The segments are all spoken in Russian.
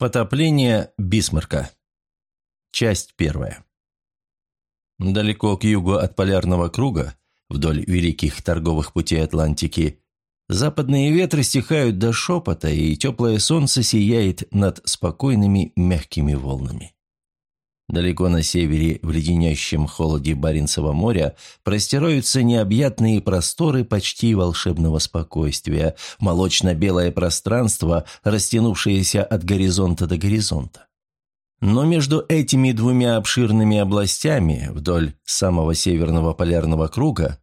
Потопление Бисмарка. Часть первая. Далеко к югу от полярного круга, вдоль великих торговых путей Атлантики, западные ветры стихают до шепота, и теплое солнце сияет над спокойными мягкими волнами. Далеко на севере, в леденящем холоде Баренцева моря, простираются необъятные просторы почти волшебного спокойствия, молочно-белое пространство, растянувшееся от горизонта до горизонта. Но между этими двумя обширными областями, вдоль самого северного полярного круга,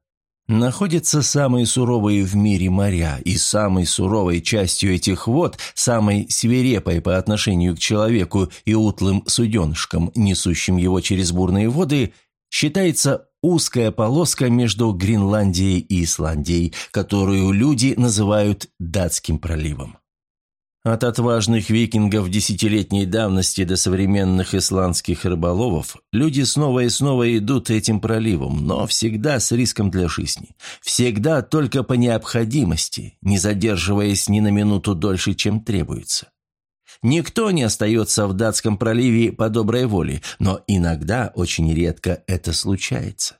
находятся самые суровые в мире моря, и самой суровой частью этих вод, самой свирепой по отношению к человеку и утлым суденышкам, несущим его через бурные воды, считается узкая полоска между Гренландией и Исландией, которую люди называют Датским проливом. От отважных викингов десятилетней давности до современных исландских рыболовов люди снова и снова идут этим проливом, но всегда с риском для жизни. Всегда только по необходимости, не задерживаясь ни на минуту дольше, чем требуется. Никто не остается в датском проливе по доброй воле, но иногда, очень редко, это случается.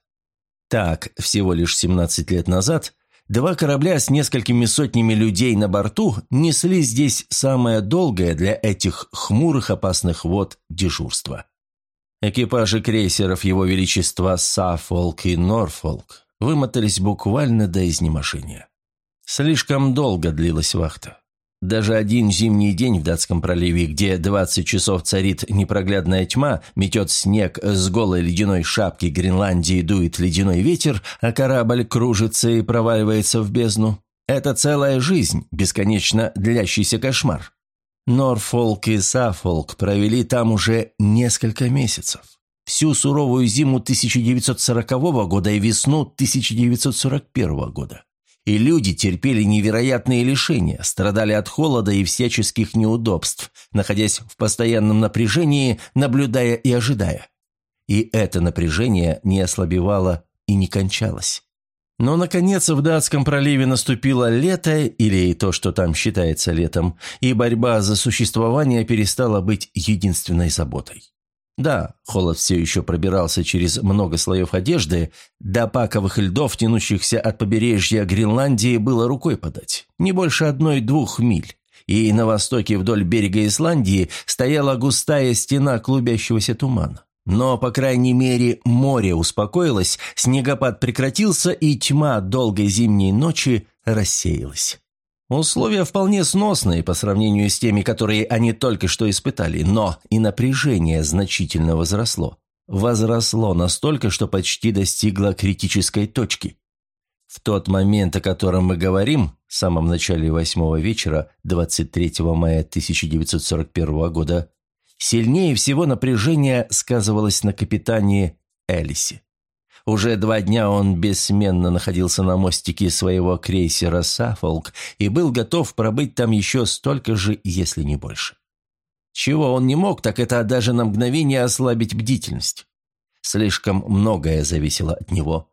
Так, всего лишь 17 лет назад Два корабля с несколькими сотнями людей на борту несли здесь самое долгое для этих хмурых опасных вод дежурство. Экипажи крейсеров Его Величества Саффолк и Норфолк вымотались буквально до изнеможения. Слишком долго длилась вахта. Даже один зимний день в Датском проливе, где 20 часов царит непроглядная тьма, метет снег с голой ледяной шапки Гренландии дует ледяной ветер, а корабль кружится и проваливается в бездну. Это целая жизнь, бесконечно длящийся кошмар. Норфолк и Саффолк провели там уже несколько месяцев. Всю суровую зиму 1940 года и весну 1941 года и люди терпели невероятные лишения, страдали от холода и всяческих неудобств, находясь в постоянном напряжении, наблюдая и ожидая. И это напряжение не ослабевало и не кончалось. Но, наконец, в Датском проливе наступило лето, или то, что там считается летом, и борьба за существование перестала быть единственной заботой. Да, холод все еще пробирался через много слоев одежды, до паковых льдов, тянущихся от побережья Гренландии, было рукой подать. Не больше одной-двух миль. И на востоке вдоль берега Исландии стояла густая стена клубящегося тумана. Но, по крайней мере, море успокоилось, снегопад прекратился, и тьма долгой зимней ночи рассеялась. Условия вполне сносные по сравнению с теми, которые они только что испытали, но и напряжение значительно возросло. Возросло настолько, что почти достигло критической точки. В тот момент, о котором мы говорим, в самом начале восьмого вечера, 23 мая 1941 года, сильнее всего напряжение сказывалось на капитане Элисе. Уже два дня он бессменно находился на мостике своего крейсера «Саффолк» и был готов пробыть там еще столько же, если не больше. Чего он не мог, так это даже на мгновение ослабить бдительность. Слишком многое зависело от него.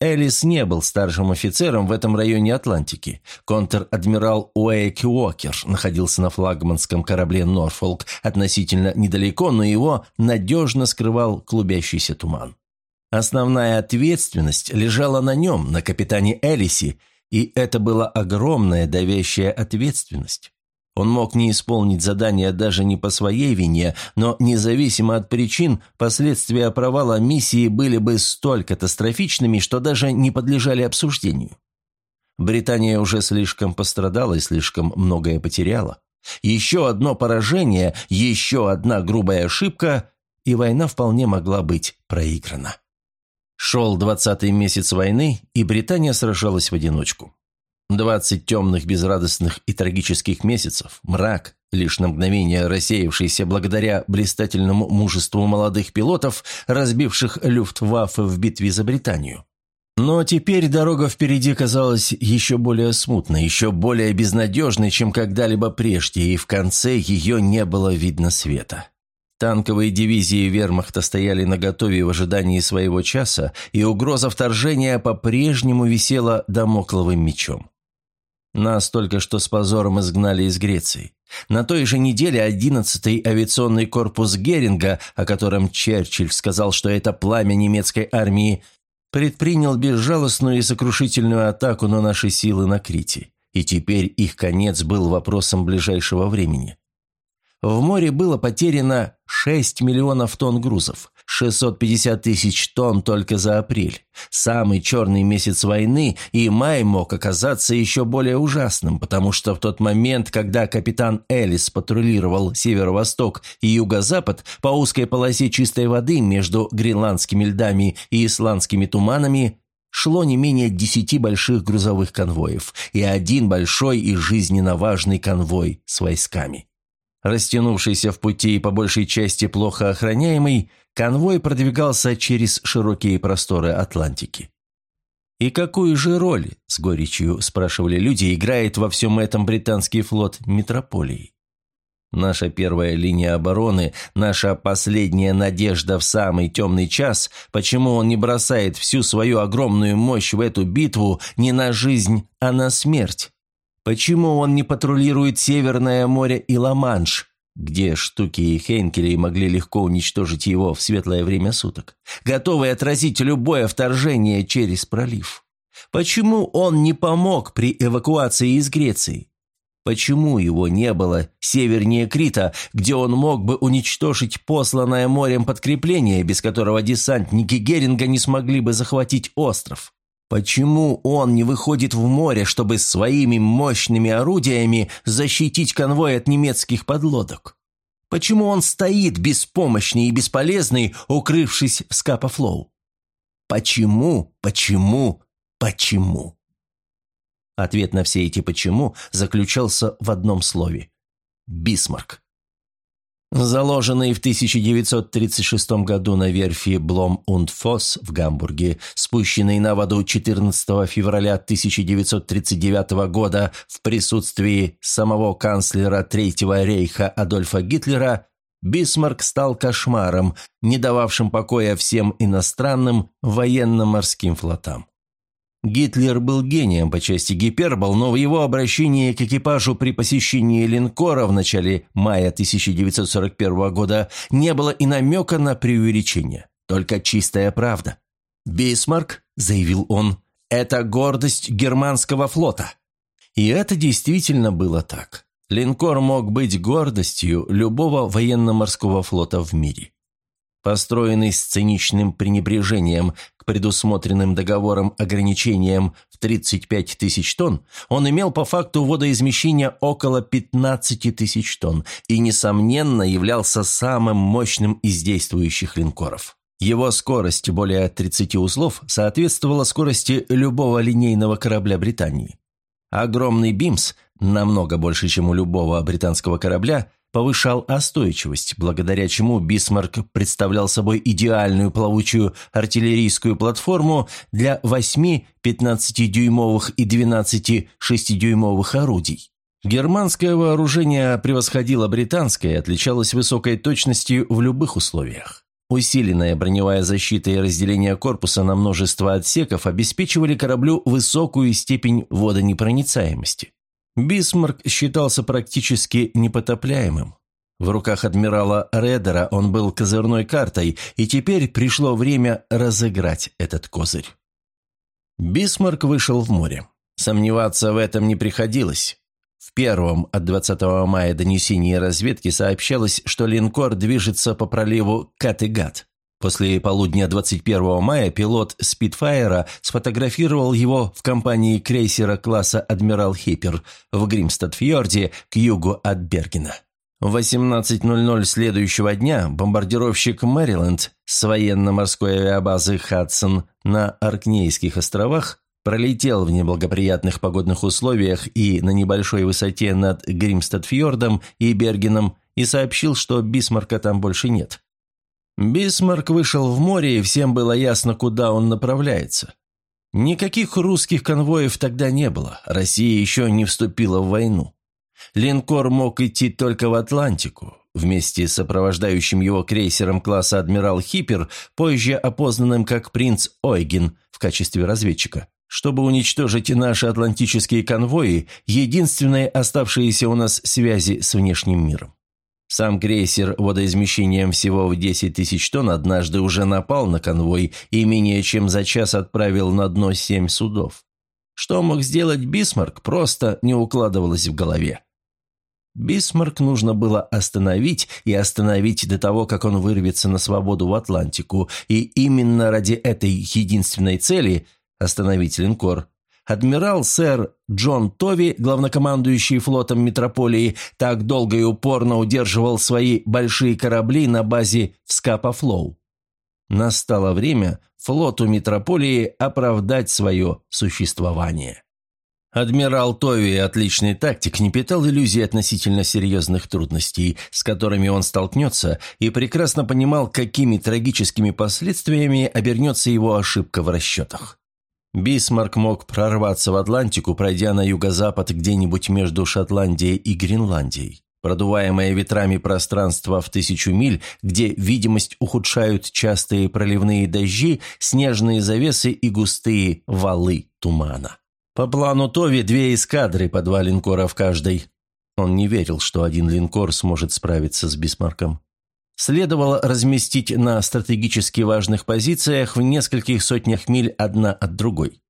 Элис не был старшим офицером в этом районе Атлантики. Контр-адмирал Уэйк Уокер находился на флагманском корабле «Норфолк» относительно недалеко, но его надежно скрывал клубящийся туман. Основная ответственность лежала на нем, на капитане Элиси, и это была огромная давящая ответственность. Он мог не исполнить задание даже не по своей вине, но независимо от причин, последствия провала миссии были бы столь катастрофичными, что даже не подлежали обсуждению. Британия уже слишком пострадала и слишком многое потеряла. Еще одно поражение, еще одна грубая ошибка, и война вполне могла быть проиграна. Шел двадцатый месяц войны, и Британия сражалась в одиночку. Двадцать темных, безрадостных и трагических месяцев, мрак, лишь на мгновение рассеявшийся благодаря блистательному мужеству молодых пилотов, разбивших Люфтваффе в битве за Британию. Но теперь дорога впереди казалась еще более смутной, еще более безнадежной, чем когда-либо прежде, и в конце ее не было видно света. Танковые дивизии вермахта стояли наготове в ожидании своего часа, и угроза вторжения по-прежнему висела домокловым мечом. Нас только что с позором изгнали из Греции. На той же неделе 11-й авиационный корпус Геринга, о котором Черчилль сказал, что это пламя немецкой армии, предпринял безжалостную и сокрушительную атаку на наши силы на Крите. И теперь их конец был вопросом ближайшего времени. В море было потеряно 6 миллионов тонн грузов, 650 тысяч тонн только за апрель. Самый черный месяц войны, и май мог оказаться еще более ужасным, потому что в тот момент, когда капитан Элис патрулировал северо-восток и юго-запад по узкой полосе чистой воды между гренландскими льдами и исландскими туманами, шло не менее десяти больших грузовых конвоев и один большой и жизненно важный конвой с войсками. Растянувшийся в пути и по большей части плохо охраняемый, конвой продвигался через широкие просторы Атлантики. «И какую же роль, — с горечью спрашивали люди, — играет во всем этом британский флот метрополии? Наша первая линия обороны, наша последняя надежда в самый темный час, почему он не бросает всю свою огромную мощь в эту битву не на жизнь, а на смерть? Почему он не патрулирует Северное море и Ла-Манш, где штуки и Хейнкелей могли легко уничтожить его в светлое время суток, готовый отразить любое вторжение через пролив? Почему он не помог при эвакуации из Греции? Почему его не было севернее Крита, где он мог бы уничтожить посланное морем подкрепление, без которого десантники Геринга не смогли бы захватить остров? Почему он не выходит в море, чтобы своими мощными орудиями защитить конвой от немецких подлодок? Почему он стоит беспомощный и бесполезный, укрывшись в Скапа-Флоу? Почему, почему, почему? Ответ на все эти «почему» заключался в одном слове – Бисмарк. Заложенный в 1936 году на верфи Блом und Фосс в Гамбурге, спущенный на воду 14 февраля 1939 года в присутствии самого канцлера Третьего рейха Адольфа Гитлера, Бисмарк стал кошмаром, не дававшим покоя всем иностранным военно-морским флотам. Гитлер был гением по части гипербол, но в его обращении к экипажу при посещении линкора в начале мая 1941 года не было и намека на преувеличение, только чистая правда. «Бисмарк», — заявил он, — «это гордость германского флота». И это действительно было так. Линкор мог быть гордостью любого военно-морского флота в мире. Построенный с циничным пренебрежением к предусмотренным договором ограничениям в 35 тысяч тонн, он имел по факту водоизмещения около 15 тысяч тонн и, несомненно, являлся самым мощным из действующих линкоров. Его скорость более 30 узлов соответствовала скорости любого линейного корабля Британии. Огромный «Бимс», намного больше, чем у любого британского корабля – повышал остойчивость, благодаря чему Бисмарк представлял собой идеальную плавучую артиллерийскую платформу для 8 15-дюймовых и 12 6-дюймовых орудий. Германское вооружение превосходило британское и отличалось высокой точностью в любых условиях. Усиленная броневая защита и разделение корпуса на множество отсеков обеспечивали кораблю высокую степень водонепроницаемости. Бисмарк считался практически непотопляемым. В руках адмирала Редера он был козырной картой, и теперь пришло время разыграть этот козырь. Бисмарк вышел в море. Сомневаться в этом не приходилось. В первом от 20 мая донесении разведки сообщалось, что линкор движется по проливу Каттегат. После полудня 21 мая пилот «Спитфайера» сфотографировал его в компании крейсера класса «Адмирал Хиппер» в Гримстад-фьорде к югу от Бергена. В 18.00 следующего дня бомбардировщик «Мэриленд» с военно-морской авиабазы «Хадсон» на Оркнейских островах пролетел в неблагоприятных погодных условиях и на небольшой высоте над Гримстад-фьордом и Бергеном и сообщил, что Бисмарка там больше нет. Бисмарк вышел в море, и всем было ясно, куда он направляется. Никаких русских конвоев тогда не было, Россия еще не вступила в войну. Линкор мог идти только в Атлантику, вместе с сопровождающим его крейсером класса «Адмирал Хиппер», позже опознанным как «Принц Ойген» в качестве разведчика, Чтобы уничтожить наши атлантические конвои, единственные оставшиеся у нас связи с внешним миром. Сам крейсер водоизмещением всего в 10 тысяч тонн однажды уже напал на конвой и менее чем за час отправил на дно семь судов. Что мог сделать Бисмарк, просто не укладывалось в голове. Бисмарк нужно было остановить, и остановить до того, как он вырвется на свободу в Атлантику, и именно ради этой единственной цели – остановить линкор – адмирал сэр Джон Тови, главнокомандующий флотом Метрополии, так долго и упорно удерживал свои большие корабли на базе в Скапа-Флоу. Настало время флоту Метрополии оправдать свое существование. Адмирал Тови, отличный тактик, не питал иллюзий относительно серьезных трудностей, с которыми он столкнется, и прекрасно понимал, какими трагическими последствиями обернется его ошибка в расчетах. Бисмарк мог прорваться в Атлантику, пройдя на юго-запад где-нибудь между Шотландией и Гренландией. Продуваемое ветрами пространство в тысячу миль, где видимость ухудшают частые проливные дожди, снежные завесы и густые валы тумана. По плану Тови две эскадры по два линкора в каждой. Он не верил, что один линкор сможет справиться с Бисмарком. Следовало разместить на стратегически важных позициях в нескольких сотнях миль одна от другой.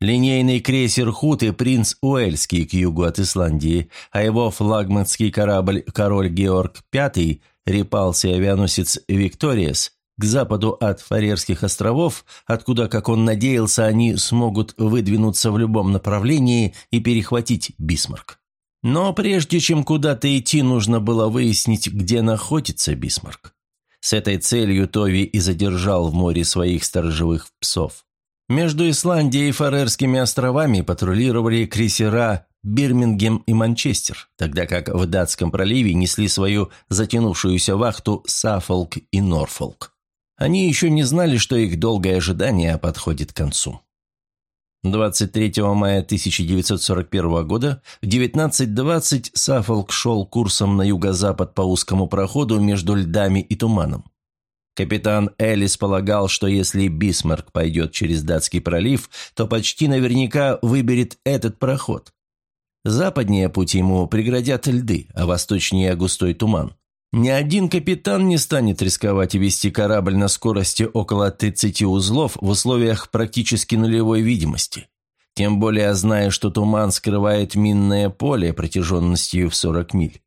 Линейный крейсер «Хут» и «Принц Уэльский» к югу от Исландии, а его флагманский корабль «Король Георг V» репался авианосец «Викториес» к западу от Фарерских островов, откуда, как он надеялся, они смогут выдвинуться в любом направлении и перехватить Бисмарк. Но прежде чем куда-то идти, нужно было выяснить, где находится Бисмарк. С этой целью Тови и задержал в море своих сторожевых псов. Между Исландией и Фарерскими островами патрулировали крейсера Бирмингем и Манчестер, тогда как в Датском проливе несли свою затянувшуюся вахту Саффолк и Норфолк. Они еще не знали, что их долгое ожидание подходит к концу. 23 мая 1941 года в 19.20 Саффолк шел курсом на юго-запад по узкому проходу между льдами и туманом. Капитан Элlis полагал, что если Бисмарк пойдет через Датский пролив, то почти наверняка выберет этот проход. Западнее путь ему преградят льды, а восточнее густой туман. Ни один капитан не станет рисковать и вести корабль на скорости около 30 узлов в условиях практически нулевой видимости. Тем более зная, что туман скрывает минное поле протяженностью в 40 миль.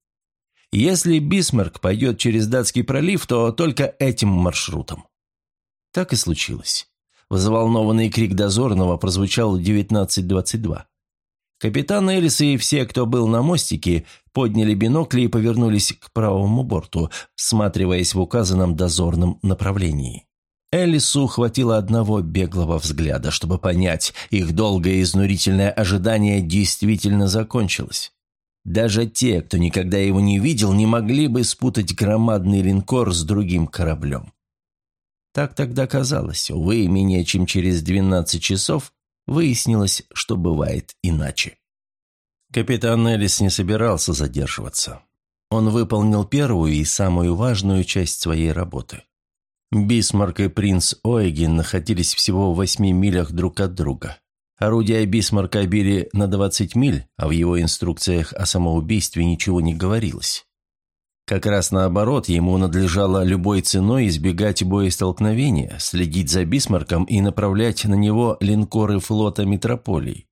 Если Бисмарк пойдет через Датский пролив, то только этим маршрутом. Так и случилось. Взволнованный крик дозорного прозвучал в 19.22. Капитан Элис и все, кто был на мостике, подняли бинокли и повернулись к правому борту, всматриваясь в указанном дозорном направлении. Элису хватило одного беглого взгляда, чтобы понять, их долгое изнурительное ожидание действительно закончилось. Даже те, кто никогда его не видел, не могли бы спутать громадный линкор с другим кораблем. Так тогда казалось, увы, менее чем через 12 часов выяснилось, что бывает иначе. Капитан Элис не собирался задерживаться. Он выполнил первую и самую важную часть своей работы. Бисмарк и принц Ойген находились всего в восьми милях друг от друга. Орудия Бисмарка били на 20 миль, а в его инструкциях о самоубийстве ничего не говорилось. Как раз наоборот, ему надлежало любой ценой избегать боестолкновения, следить за Бисмарком и направлять на него линкоры флота метрополии.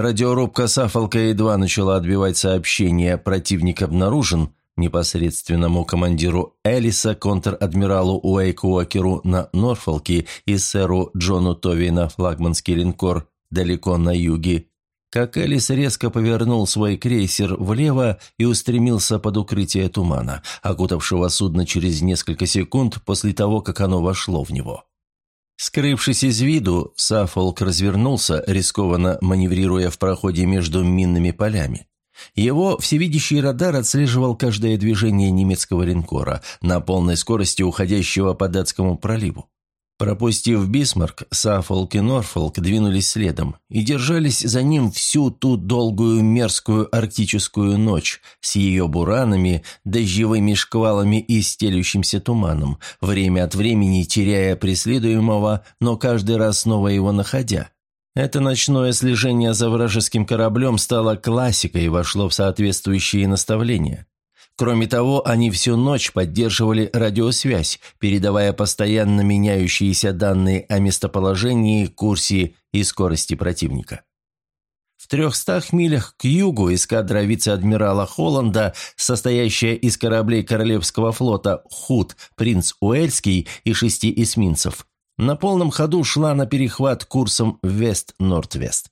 Радиорубка Сафолка едва начала отбивать сообщение «Противник обнаружен» непосредственному командиру Элиса, контр-адмиралу Уэйку Уокеру на Норфолке и сэру Джону Тови на флагманский линкор далеко на юге, как Элис резко повернул свой крейсер влево и устремился под укрытие тумана, окутавшего судно через несколько секунд после того, как оно вошло в него. Скрывшись из виду, Саффолк развернулся, рискованно маневрируя в проходе между минными полями. Его всевидящий радар отслеживал каждое движение немецкого линкора на полной скорости уходящего по датскому проливу. Пропустив Бисмарк, Саффолк и Норфолк двинулись следом и держались за ним всю ту долгую мерзкую арктическую ночь с ее буранами, дождевыми шквалами и стелющимся туманом, время от времени теряя преследуемого, но каждый раз снова его находя. Это ночное слежение за вражеским кораблем стало классикой и вошло в соответствующие наставления. Кроме того, они всю ночь поддерживали радиосвязь, передавая постоянно меняющиеся данные о местоположении, курсе и скорости противника. В трехстах милях к югу эскадра вице-адмирала Холланда, состоящая из кораблей Королевского флота «Худ», «Принц Уэльский» и шести эсминцев, на полном ходу шла на перехват курсом вест-норд-вест.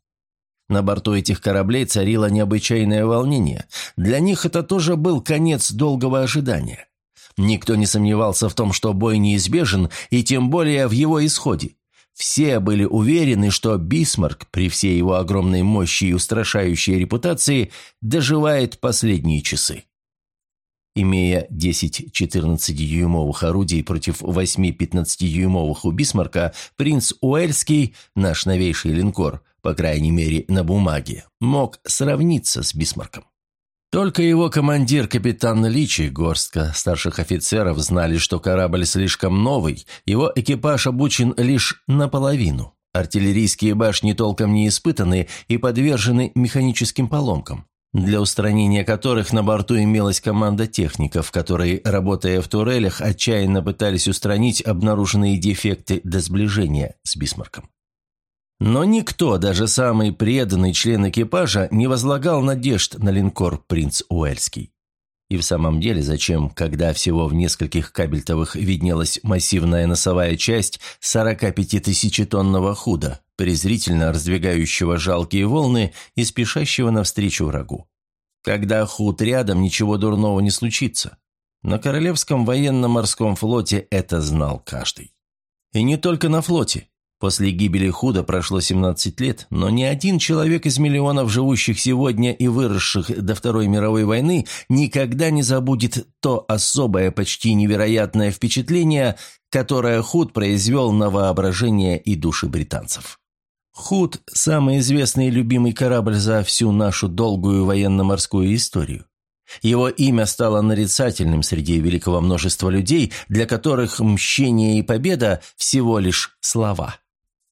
На борту этих кораблей царило необычайное волнение. Для них это тоже был конец долгого ожидания. Никто не сомневался в том, что бой неизбежен, и тем более в его исходе. Все были уверены, что Бисмарк, при всей его огромной мощи и устрашающей репутации, доживает последние часы. Имея 10 14-дюймовых орудий против 8 15-дюймовых у Бисмарка, принц Уэльский, наш новейший линкор, по крайней мере на бумаге, мог сравниться с Бисмарком. Только его командир, капитан Личи, горстка старших офицеров знали, что корабль слишком новый, его экипаж обучен лишь наполовину. Артиллерийские башни толком не испытаны и подвержены механическим поломкам для устранения которых на борту имелась команда техников, которые, работая в турелях, отчаянно пытались устранить обнаруженные дефекты до сближения с Бисмарком. Но никто, даже самый преданный член экипажа, не возлагал надежд на линкор «Принц Уэльский». И в самом деле, зачем, когда всего в нескольких кабельтовых виднелась массивная носовая часть 45-тысячетонного худа, презрительно раздвигающего жалкие волны и спешащего навстречу врагу? Когда худ рядом, ничего дурного не случится. На Королевском военно-морском флоте это знал каждый. И не только на флоте. После гибели Худа прошло 17 лет, но ни один человек из миллионов живущих сегодня и выросших до Второй мировой войны никогда не забудет то особое, почти невероятное впечатление, которое Худ произвел на воображение и души британцев. Худ – самый известный и любимый корабль за всю нашу долгую военно-морскую историю. Его имя стало нарицательным среди великого множества людей, для которых мщение и победа – всего лишь слова.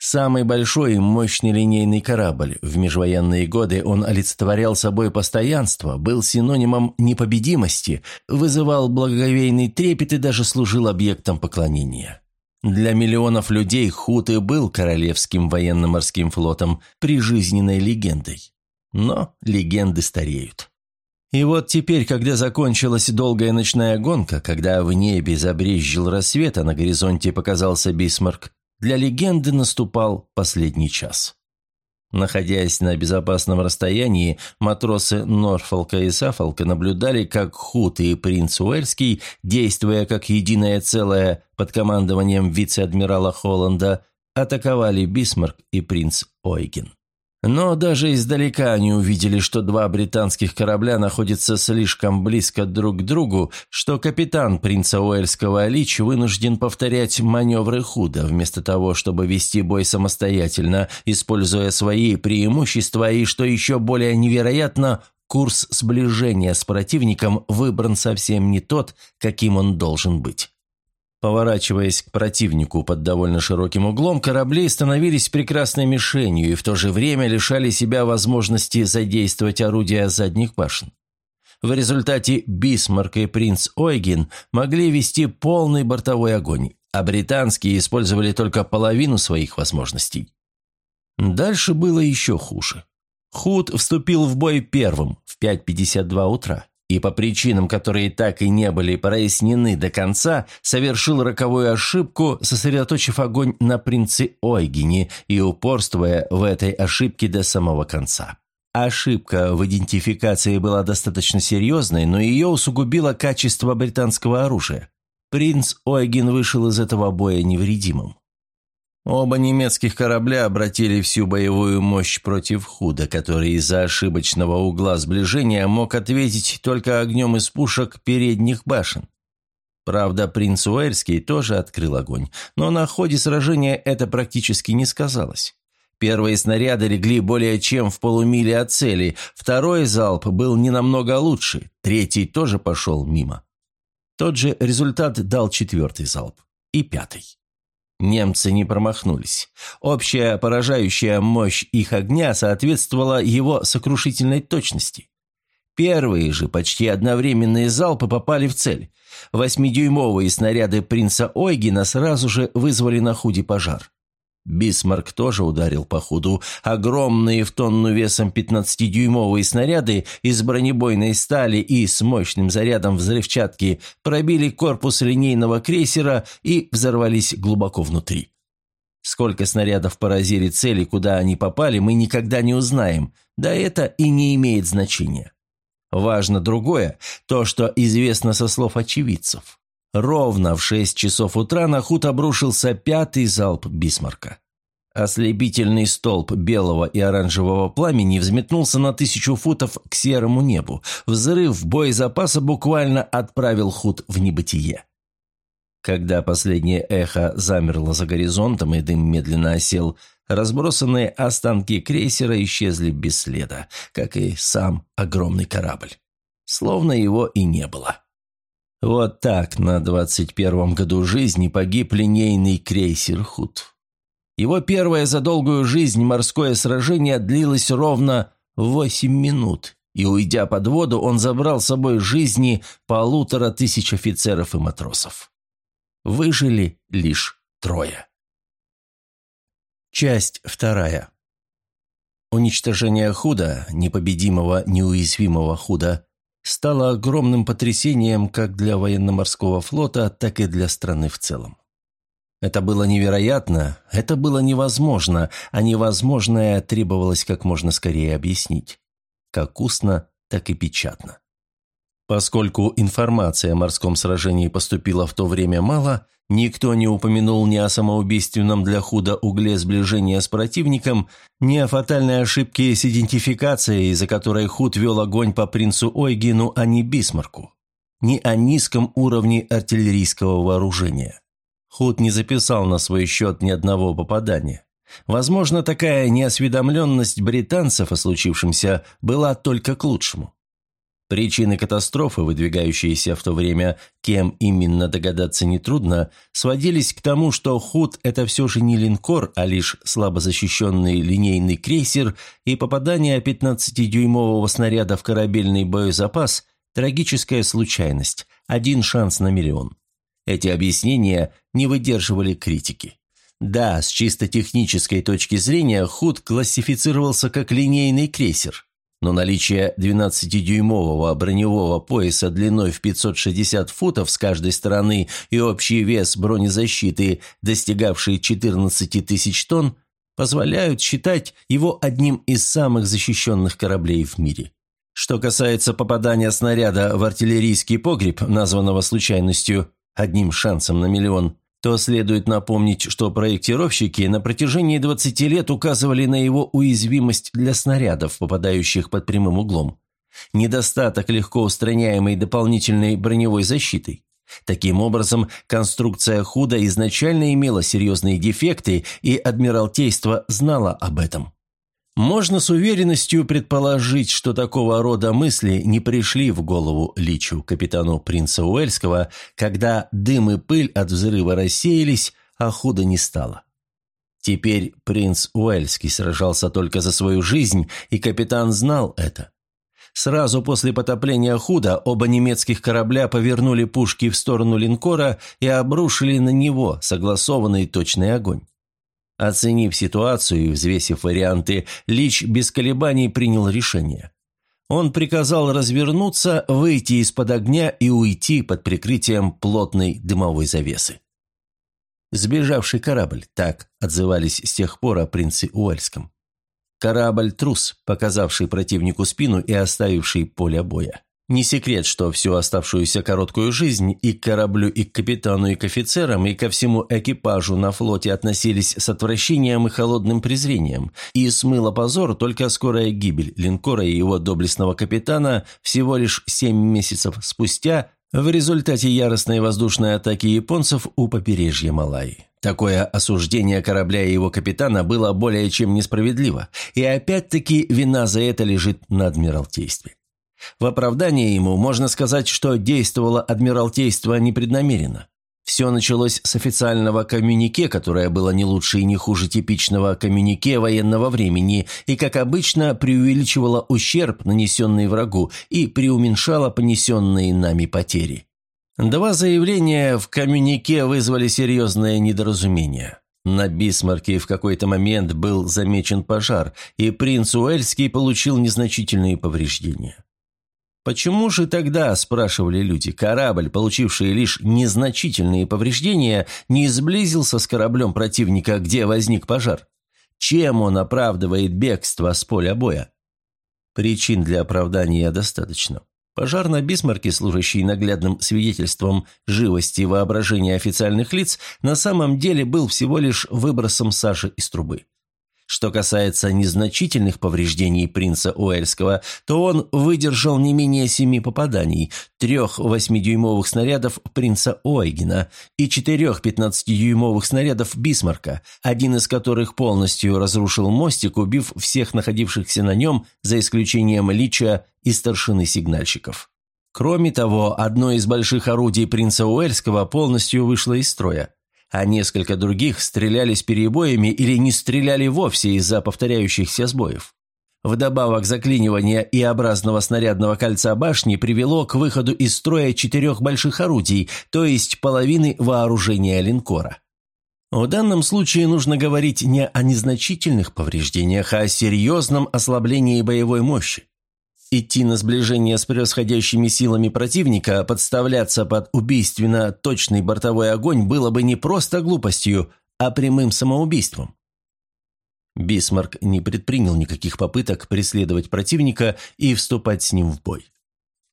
Самый большой и мощный линейный корабль. В межвоенные годы он олицетворял собой постоянство, был синонимом непобедимости, вызывал благоговейный трепет и даже служил объектом поклонения. Для миллионов людей Хут и был королевским военно-морским флотом, прижизненной легендой. Но легенды стареют. И вот теперь, когда закончилась долгая ночная гонка, когда в небе забрезжил рассвет, а на горизонте показался Бисмарк, для легенды наступал последний час. Находясь на безопасном расстоянии, матросы Норфолка и Сафолка наблюдали, как Хут и принц Уэльский, действуя как единое целое под командованием вице-адмирала Холланда, атаковали Бисмарк и принц Ойген. Но даже издалека они увидели, что два британских корабля находятся слишком близко друг к другу, что капитан принца Уэльского Лич вынужден повторять маневры Худа, вместо того, чтобы вести бой самостоятельно, используя свои преимущества, и, что еще более невероятно, курс сближения с противником выбран совсем не тот, каким он должен быть. Поворачиваясь к противнику под довольно широким углом, корабли становились прекрасной мишенью и в то же время лишали себя возможности задействовать орудия задних башен. В результате Бисмарк и принц Ойген могли вести полный бортовой огонь, а британские использовали только половину своих возможностей. Дальше было еще хуже. Худ вступил в бой первым в 5.52 утра и по причинам, которые так и не были прояснены до конца, совершил роковую ошибку, сосредоточив огонь на принце Ойгене и упорствуя в этой ошибке до самого конца. Ошибка в идентификации была достаточно серьезной, но ее усугубило качество британского оружия. Принц Ойген вышел из этого боя невредимым. Оба немецких корабля обратили всю боевую мощь против Худа, который из-за ошибочного угла сближения мог ответить только огнем из пушек передних башен. Правда, принц Уэльский тоже открыл огонь, но на ходе сражения это практически не сказалось. Первые снаряды легли более чем в полумиле от цели, второй залп был не намного лучше, третий тоже пошел мимо. Тот же результат дал четвертый залп и пятый. Немцы не промахнулись. Общая поражающая мощь их огня соответствовала его сокрушительной точности. Первые же почти одновременные залпы попали в цель. Восьмидюймовые снаряды принца Ойгена сразу же вызвали на худе пожар. Бисмарк тоже ударил по худу. Огромные в тонну весом 15-дюймовые снаряды из бронебойной стали и с мощным зарядом взрывчатки пробили корпус линейного крейсера и взорвались глубоко внутри. Сколько снарядов поразили цели, куда они попали, мы никогда не узнаем, да это и не имеет значения. Важно другое, то, что известно со слов очевидцев. Ровно в шесть часов утра на худ обрушился пятый залп Бисмарка. Ослепительный столб белого и оранжевого пламени взметнулся на тысячу футов к серому небу. Взрыв боезапаса буквально отправил худ в небытие. Когда последнее эхо замерло за горизонтом и дым медленно осел, разбросанные останки крейсера исчезли без следа, как и сам огромный корабль. Словно его и не было. Вот так на двадцать первом году жизни погиб линейный крейсер «Худ». Его первое за долгую жизнь морское сражение длилось ровно восемь минут, и, уйдя под воду, он забрал с собой жизни полутора тысяч офицеров и матросов. Выжили лишь трое. Часть вторая. Уничтожение худа, непобедимого, неуязвимого худа, стало огромным потрясением как для военно-морского флота, так и для страны в целом. Это было невероятно, это было невозможно, а невозможное требовалось как можно скорее объяснить. Как устно, так и печатно. Поскольку информация о морском сражении поступила в то время мало, никто не упомянул ни о самоубийственном для худа угле сближения с противником, ни о фатальной ошибке с идентификацией, из-за которой худ вел огонь по принцу Ойгену, а не Бисмарку, ни о низком уровне артиллерийского вооружения. Худ не записал на свой счет ни одного попадания. Возможно, такая неосведомленность британцев о случившемся была только к лучшему. Причины катастрофы, выдвигающиеся в то время, кем именно догадаться нетрудно, сводились к тому, что Худ – это все же не линкор, а лишь слабо защищенный линейный крейсер, и попадание 15-дюймового снаряда в корабельный боезапас – трагическая случайность, один шанс на миллион. Эти объяснения не выдерживали критики. Да, с чисто технической точки зрения Худ классифицировался как линейный крейсер, но наличие 12-дюймового броневого пояса длиной в 560 футов с каждой стороны и общий вес бронезащиты, достигавший 14 тысяч тонн, позволяют считать его одним из самых защищенных кораблей в мире. Что касается попадания снаряда в артиллерийский погреб, названного случайностью одним шансом на миллион, то следует напомнить, что проектировщики на протяжении 20 лет указывали на его уязвимость для снарядов, попадающих под прямым углом. Недостаток легко устраняемой дополнительной броневой защитой. Таким образом, конструкция худа изначально имела серьезные дефекты, и Адмиралтейство знало об этом. Можно с уверенностью предположить, что такого рода мысли не пришли в голову Личу, капитану принца Уэльского, когда дым и пыль от взрыва рассеялись, а худо не стало. Теперь принц Уэльский сражался только за свою жизнь, и капитан знал это. Сразу после потопления худа оба немецких корабля повернули пушки в сторону линкора и обрушили на него согласованный точный огонь. Оценив ситуацию и взвесив варианты, Лич без колебаний принял решение. Он приказал развернуться, выйти из-под огня и уйти под прикрытием плотной дымовой завесы. «Сбежавший корабль», так отзывались с тех пор о принце Уэльском. Корабль-трус, показавший противнику спину и оставивший поле боя. Не секрет, что всю оставшуюся короткую жизнь и к кораблю, и к капитану, и к офицерам, и ко всему экипажу на флоте относились с отвращением и холодным презрением, и смыло позор только скорая гибель линкора и его доблестного капитана всего лишь семь месяцев спустя в результате яростной воздушной атаки японцев у побережья Малайи. Такое осуждение корабля и его капитана было более чем несправедливо, и опять-таки вина за это лежит на Адмиралтействе. В оправдание ему можно сказать, что действовало Адмиралтейство непреднамеренно. Все началось с официального коммюнике, которое было не лучше и не хуже типичного коммюнике военного времени и, как обычно, преувеличивало ущерб, нанесенный врагу, и преуменьшало понесенные нами потери. Два заявления в коммюнике вызвали серьезное недоразумение. На Бисмарке в какой-то момент был замечен пожар, и принц Уэльский получил незначительные повреждения. Почему же тогда, спрашивали люди, корабль, получивший лишь незначительные повреждения, не сблизился с кораблем противника, где возник пожар? Чем он оправдывает бегство с поля боя? Причин для оправдания достаточно. Пожар на Бисмарке, служащий наглядным свидетельством живости воображения официальных лиц, на самом деле был всего лишь выбросом сажи из трубы. Что касается незначительных повреждений принца Уэльского, то он выдержал не менее семи попаданий, трех восьмидюймовых снарядов принца Ойгена и четырех пятнадцатидюймовых снарядов Бисмарка, один из которых полностью разрушил мостик, убив всех находившихся на нем, за исключением Лича и старшины сигнальщиков. Кроме того, одно из больших орудий принца Уэльского полностью вышло из строя а несколько других стреляли с перебоями или не стреляли вовсе из-за повторяющихся сбоев. Вдобавок заклинивание и образного снарядного кольца башни привело к выходу из строя четырех больших орудий, то есть половины вооружения линкора. В данном случае нужно говорить не о незначительных повреждениях, а о серьезном ослаблении боевой мощи. Идти на сближение с превосходящими силами противника, подставляться под убийственно точный бортовой огонь было бы не просто глупостью, а прямым самоубийством. Бисмарк не предпринял никаких попыток преследовать противника и вступать с ним в бой.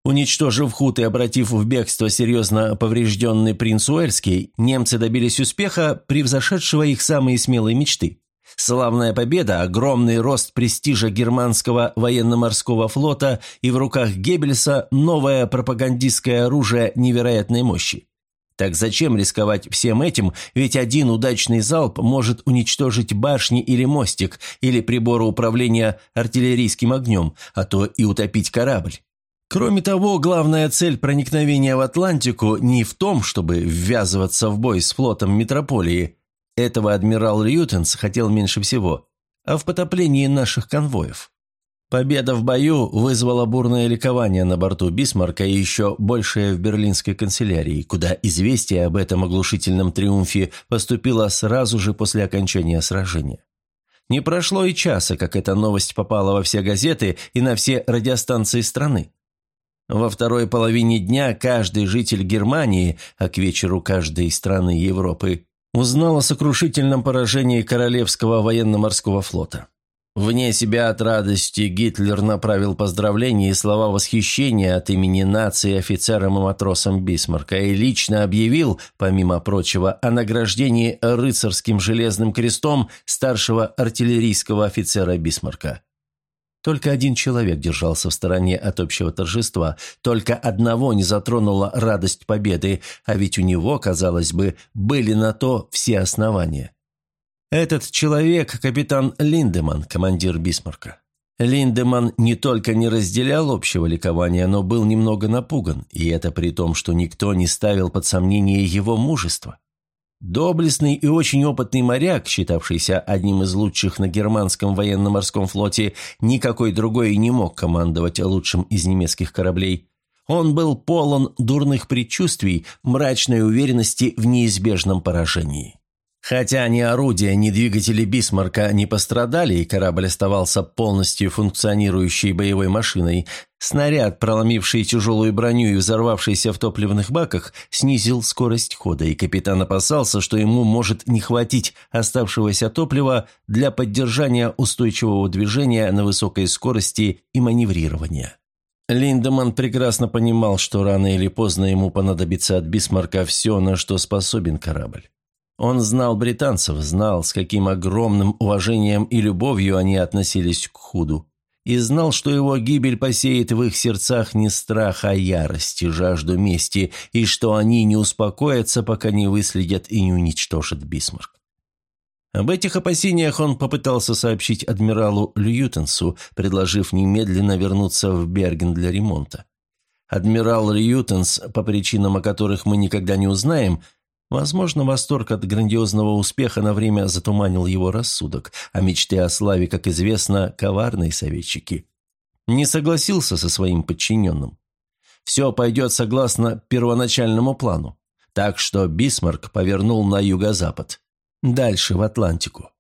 Уничтожив худ и обратив в бегство серьезно поврежденный принц Уэльский, немцы добились успеха, превзошедшего их самые смелые мечты. Славная победа, огромный рост престижа германского военно-морского флота и в руках Геббельса новое пропагандистское оружие невероятной мощи. Так зачем рисковать всем этим, ведь один удачный залп может уничтожить башни или мостик, или приборы управления артиллерийским огнем, а то и утопить корабль. Кроме того, главная цель проникновения в Атлантику не в том, чтобы ввязываться в бой с флотом метрополии – этого адмирал Льютенс хотел меньше всего, а в потоплении наших конвоев. Победа в бою вызвала бурное ликование на борту Бисмарка и еще большее в берлинской канцелярии, куда известие об этом оглушительном триумфе поступило сразу же после окончания сражения. Не прошло и часа, как эта новость попала во все газеты и на все радиостанции страны. Во второй половине дня каждый житель Германии, а к вечеру каждой страны Европы, узнал о сокрушительном поражении Королевского военно-морского флота. Вне себя от радости Гитлер направил поздравления и слова восхищения от имени нации офицерам и матросам Бисмарка и лично объявил, помимо прочего, о награждении рыцарским железным крестом старшего артиллерийского офицера Бисмарка. Только один человек держался в стороне от общего торжества, только одного не затронула радость победы, а ведь у него, казалось бы, были на то все основания. Этот человек – капитан Линдеман, командир Бисмарка. Линдеман не только не разделял общего ликования, но был немного напуган, и это при том, что никто не ставил под сомнение его мужество. Доблестный и очень опытный моряк, считавшийся одним из лучших на германском военно-морском флоте, никакой другой не мог командовать лучшим из немецких кораблей. Он был полон дурных предчувствий, мрачной уверенности в неизбежном поражении. Хотя ни орудия, ни двигатели Бисмарка не пострадали, и корабль оставался полностью функционирующей боевой машиной, снаряд, проломивший тяжелую броню и взорвавшийся в топливных баках, снизил скорость хода, и капитан опасался, что ему может не хватить оставшегося топлива для поддержания устойчивого движения на высокой скорости и маневрирования. Линдеман прекрасно понимал, что рано или поздно ему понадобится от Бисмарка все, на что способен корабль. Он знал британцев, знал, с каким огромным уважением и любовью они относились к Худу, и знал, что его гибель посеет в их сердцах не страх, а ярость и жажду мести, и что они не успокоятся, пока не выследят и не уничтожат Бисмарк. Об этих опасениях он попытался сообщить адмиралу Льютенсу, предложив немедленно вернуться в Берген для ремонта. Адмирал Льютенс, по причинам, о которых мы никогда не узнаем, Возможно, восторг от грандиозного успеха на время затуманил его рассудок, а мечты о славе, как известно, коварные советчики. Не согласился со своим подчиненным. Все пойдет согласно первоначальному плану. Так что Бисмарк повернул на юго-запад. Дальше, в Атлантику.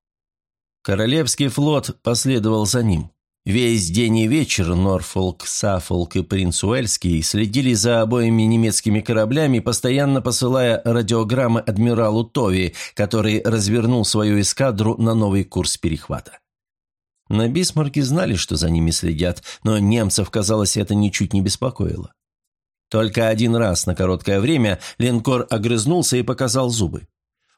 Королевский флот последовал за ним. Весь день и вечер Норфолк, Саффолк и Принц Уэльский следили за обоими немецкими кораблями, постоянно посылая радиограммы адмиралу Тови, который развернул свою эскадру на новый курс перехвата. На Бисмарке знали, что за ними следят, но немцев, казалось, это ничуть не беспокоило. Только один раз на короткое время линкор огрызнулся и показал зубы.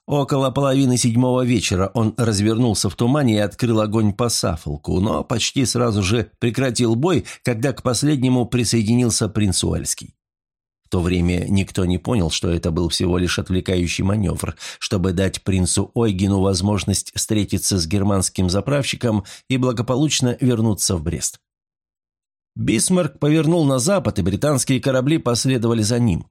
Около половины седьмого вечера он развернулся в тумане и открыл огонь по Сафолку, но почти сразу же прекратил бой, когда к последнему присоединился принц Уэльский. В то время никто не понял, что это был всего лишь отвлекающий маневр, чтобы дать принцу Ойгину возможность встретиться с германским заправщиком и благополучно вернуться в Брест. Бисмарк повернул на запад, и британские корабли последовали за ним.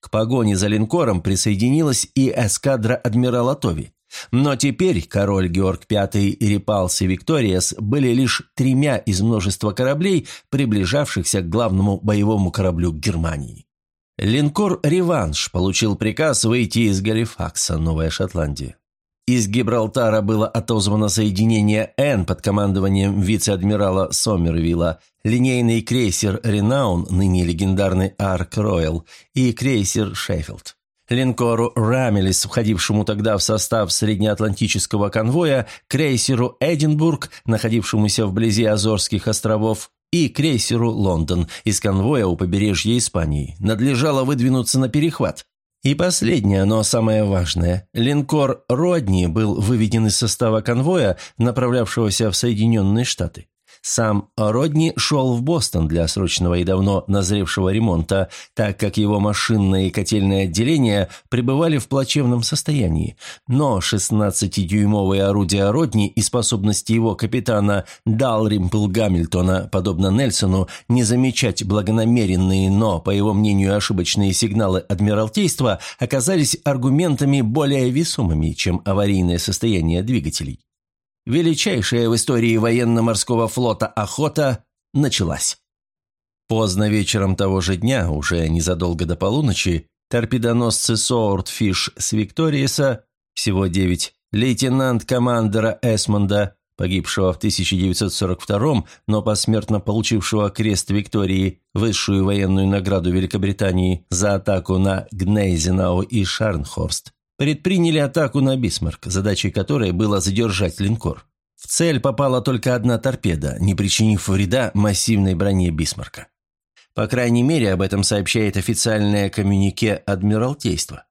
К погоне за линкором присоединилась и эскадра адмирала Тови. Но теперь король Георг V и Репалс и Викториас были лишь тремя из множества кораблей, приближавшихся к главному боевому кораблю Германии. Линкор «Реванш» получил приказ выйти из Галифакса, Новая Шотландия. Из Гибралтара было отозвано соединение «Н» под командованием вице-адмирала Сомервилла, линейный крейсер «Ренаун», ныне легендарный «Арк Ройал» и крейсер «Шеффилд». Линкору «Рамелис», входившему тогда в состав среднеатлантического конвоя, крейсеру «Эдинбург», находившемуся вблизи Азорских островов, и крейсеру «Лондон» из конвоя у побережья Испании, надлежало выдвинуться на перехват. И последнее, но самое важное. Линкор «Родни» был выведен из состава конвоя, направлявшегося в Соединенные Штаты. Сам Родни шел в Бостон для срочного и давно назревшего ремонта, так как его машинное и котельное отделения пребывали в плачевном состоянии. Но 16-дюймовые орудия Родни и способности его капитана Далримпл Гамильтона, подобно Нельсону, не замечать благонамеренные, но, по его мнению, ошибочные сигналы Адмиралтейства оказались аргументами более весомыми, чем аварийное состояние двигателей. Величайшая в истории военно-морского флота охота началась. Поздно вечером того же дня, уже незадолго до полуночи, торпедоносцы Суордфиш с Викториеса, всего девять, лейтенант-командера Эсмонда, погибшего в 1942 но посмертно получившего крест Виктории, высшую военную награду Великобритании за атаку на Гнейзенау и Шарнхорст, предприняли атаку на Бисмарк, задачей которой было задержать линкор. В цель попала только одна торпеда, не причинив вреда массивной броне Бисмарка. По крайней мере, об этом сообщает официальное коммюнике Адмиралтейства.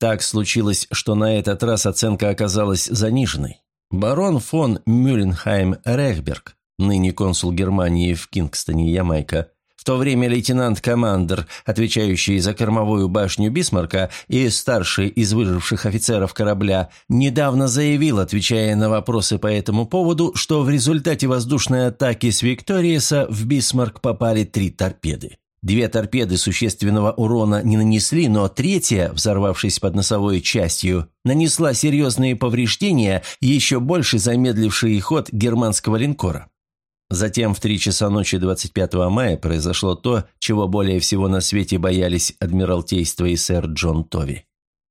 Так случилось, что на этот раз оценка оказалась заниженной. Барон фон Мюлленхайм-Рехберг, ныне консул Германии в Кингстоне, Ямайка, то время лейтенант-командер, отвечающий за кормовую башню Бисмарка и старший из выживших офицеров корабля, недавно заявил, отвечая на вопросы по этому поводу, что в результате воздушной атаки с Викториеса в Бисмарк попали три торпеды. Две торпеды существенного урона не нанесли, но третья, взорвавшись под носовой частью, нанесла серьезные повреждения, еще больше замедлившие ход германского линкора. Затем в три часа ночи 25 мая произошло то, чего более всего на свете боялись Адмиралтейство и сэр Джон Тови.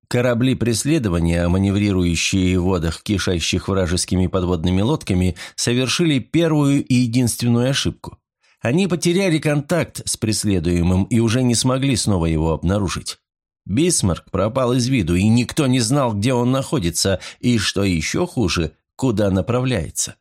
Корабли преследования, маневрирующие в водах, кишащих вражескими подводными лодками, совершили первую и единственную ошибку. Они потеряли контакт с преследуемым и уже не смогли снова его обнаружить. Бисмарк пропал из виду, и никто не знал, где он находится, и, что еще хуже, куда направляется.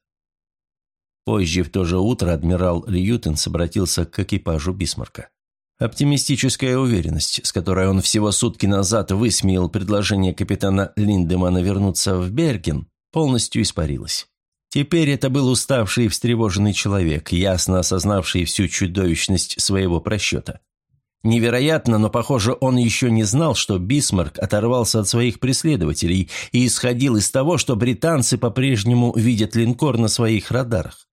Позже в то же утро адмирал Льютенс обратился к экипажу Бисмарка. Оптимистическая уверенность, с которой он всего сутки назад высмеял предложение капитана Линдемана вернуться в Берген, полностью испарилась. Теперь это был уставший и встревоженный человек, ясно осознавший всю чудовищность своего просчета. Невероятно, но, похоже, он еще не знал, что Бисмарк оторвался от своих преследователей и исходил из того, что британцы по-прежнему видят линкор на своих радарах.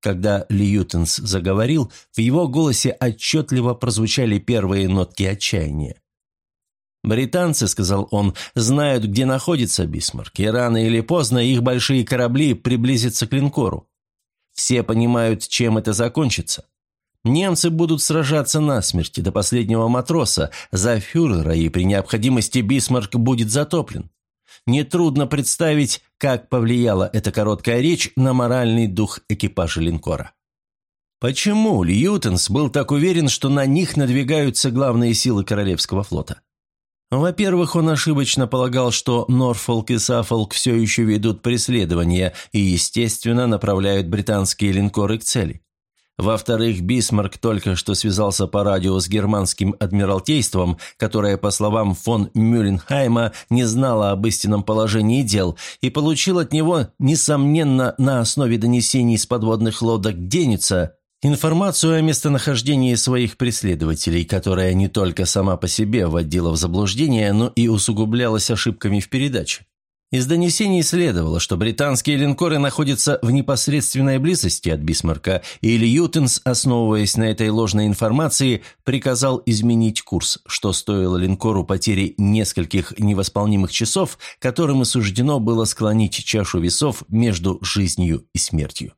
Когда Лютьенс заговорил, в его голосе отчетливо прозвучали первые нотки отчаяния. «Британцы, — сказал он, — знают, где находится Бисмарк, и рано или поздно их большие корабли приблизятся к линкору. Все понимают, чем это закончится. Немцы будут сражаться насмерть до последнего матроса за фюрера, и при необходимости Бисмарк будет затоплен. Нетрудно представить, как повлияла эта короткая речь на моральный дух экипажа линкора. Почему Льютенс был так уверен, что на них надвигаются главные силы Королевского флота? Во-первых, он ошибочно полагал, что Норфолк и Саффолк все еще ведут преследование и, естественно, направляют британские линкоры к цели. Во-вторых, Бисмарк только что связался по радио с германским адмиралтейством, которое, по словам фон Мюлленхайма, не знало об истинном положении дел, и получил от него, несомненно, на основе донесений с подводных лодок Деница, Информацию о местонахождении своих преследователей, которая не только сама по себе вводила в заблуждение, но и усугублялась ошибками в передаче. Из донесений следовало, что британские линкоры находятся в непосредственной близости от Бисмарка, и Лютьенс, основываясь на этой ложной информации, приказал изменить курс, что стоило линкору потери нескольких невосполнимых часов, которым и суждено было склонить чашу весов между жизнью и смертью.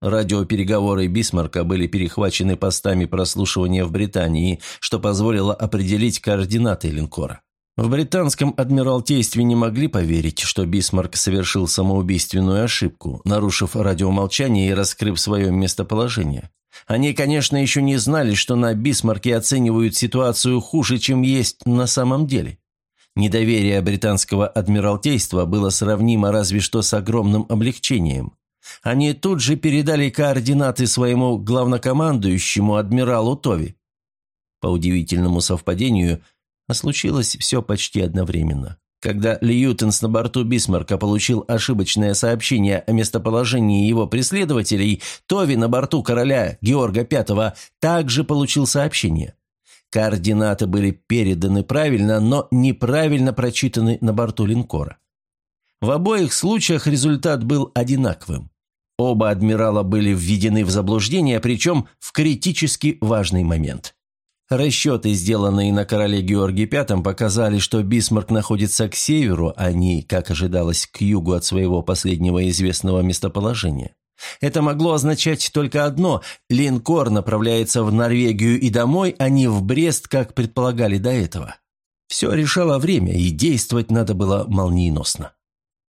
Радиопереговоры Бисмарка были перехвачены постами прослушивания в Британии, что позволило определить координаты линкора. В британском адмиралтействе не могли поверить, что Бисмарк совершил самоубийственную ошибку, нарушив радиомолчание и раскрыв свое местоположение. Они, конечно, еще не знали, что на Бисмарке оценивают ситуацию хуже, чем есть на самом деле. Недоверие британского адмиралтейства было сравнимо разве что с огромным облегчением. Они тут же передали координаты своему главнокомандующему адмиралу Тови. По удивительному совпадению, а случилось все почти одновременно. Когда Льютенс на борту Бисмарка получил ошибочное сообщение о местоположении его преследователей, Тови на борту короля Георга V также получил сообщение. Координаты были переданы правильно, но неправильно прочитаны на борту линкора. В обоих случаях результат был одинаковым. Оба адмирала были введены в заблуждение, причем в критически важный момент. Расчеты, сделанные на короле Георгии V, показали, что Бисмарк находится к северу, а не, как ожидалось, к югу от своего последнего известного местоположения. Это могло означать только одно – линкор направляется в Норвегию и домой, а не в Брест, как предполагали до этого. Все решало время, и действовать надо было молниеносно.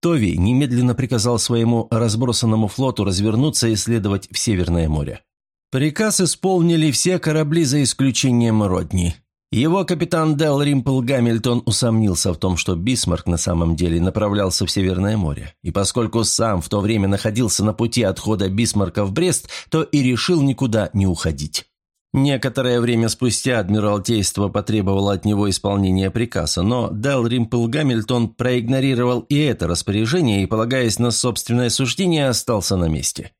Тови немедленно приказал своему разбросанному флоту развернуться и следовать в Северное море. Приказ исполнили все корабли за исключением Родни. Его капитан Далримпл-Гамильтон усомнился в том, что Бисмарк на самом деле направлялся в Северное море, и поскольку сам в то время находился на пути отхода Бисмарка в Брест, то и решил никуда не уходить. Некоторое время спустя Адмиралтейство потребовало от него исполнения приказа, но Дал Римпл Гамильтон проигнорировал и это распоряжение и, полагаясь на собственное суждение, остался на месте.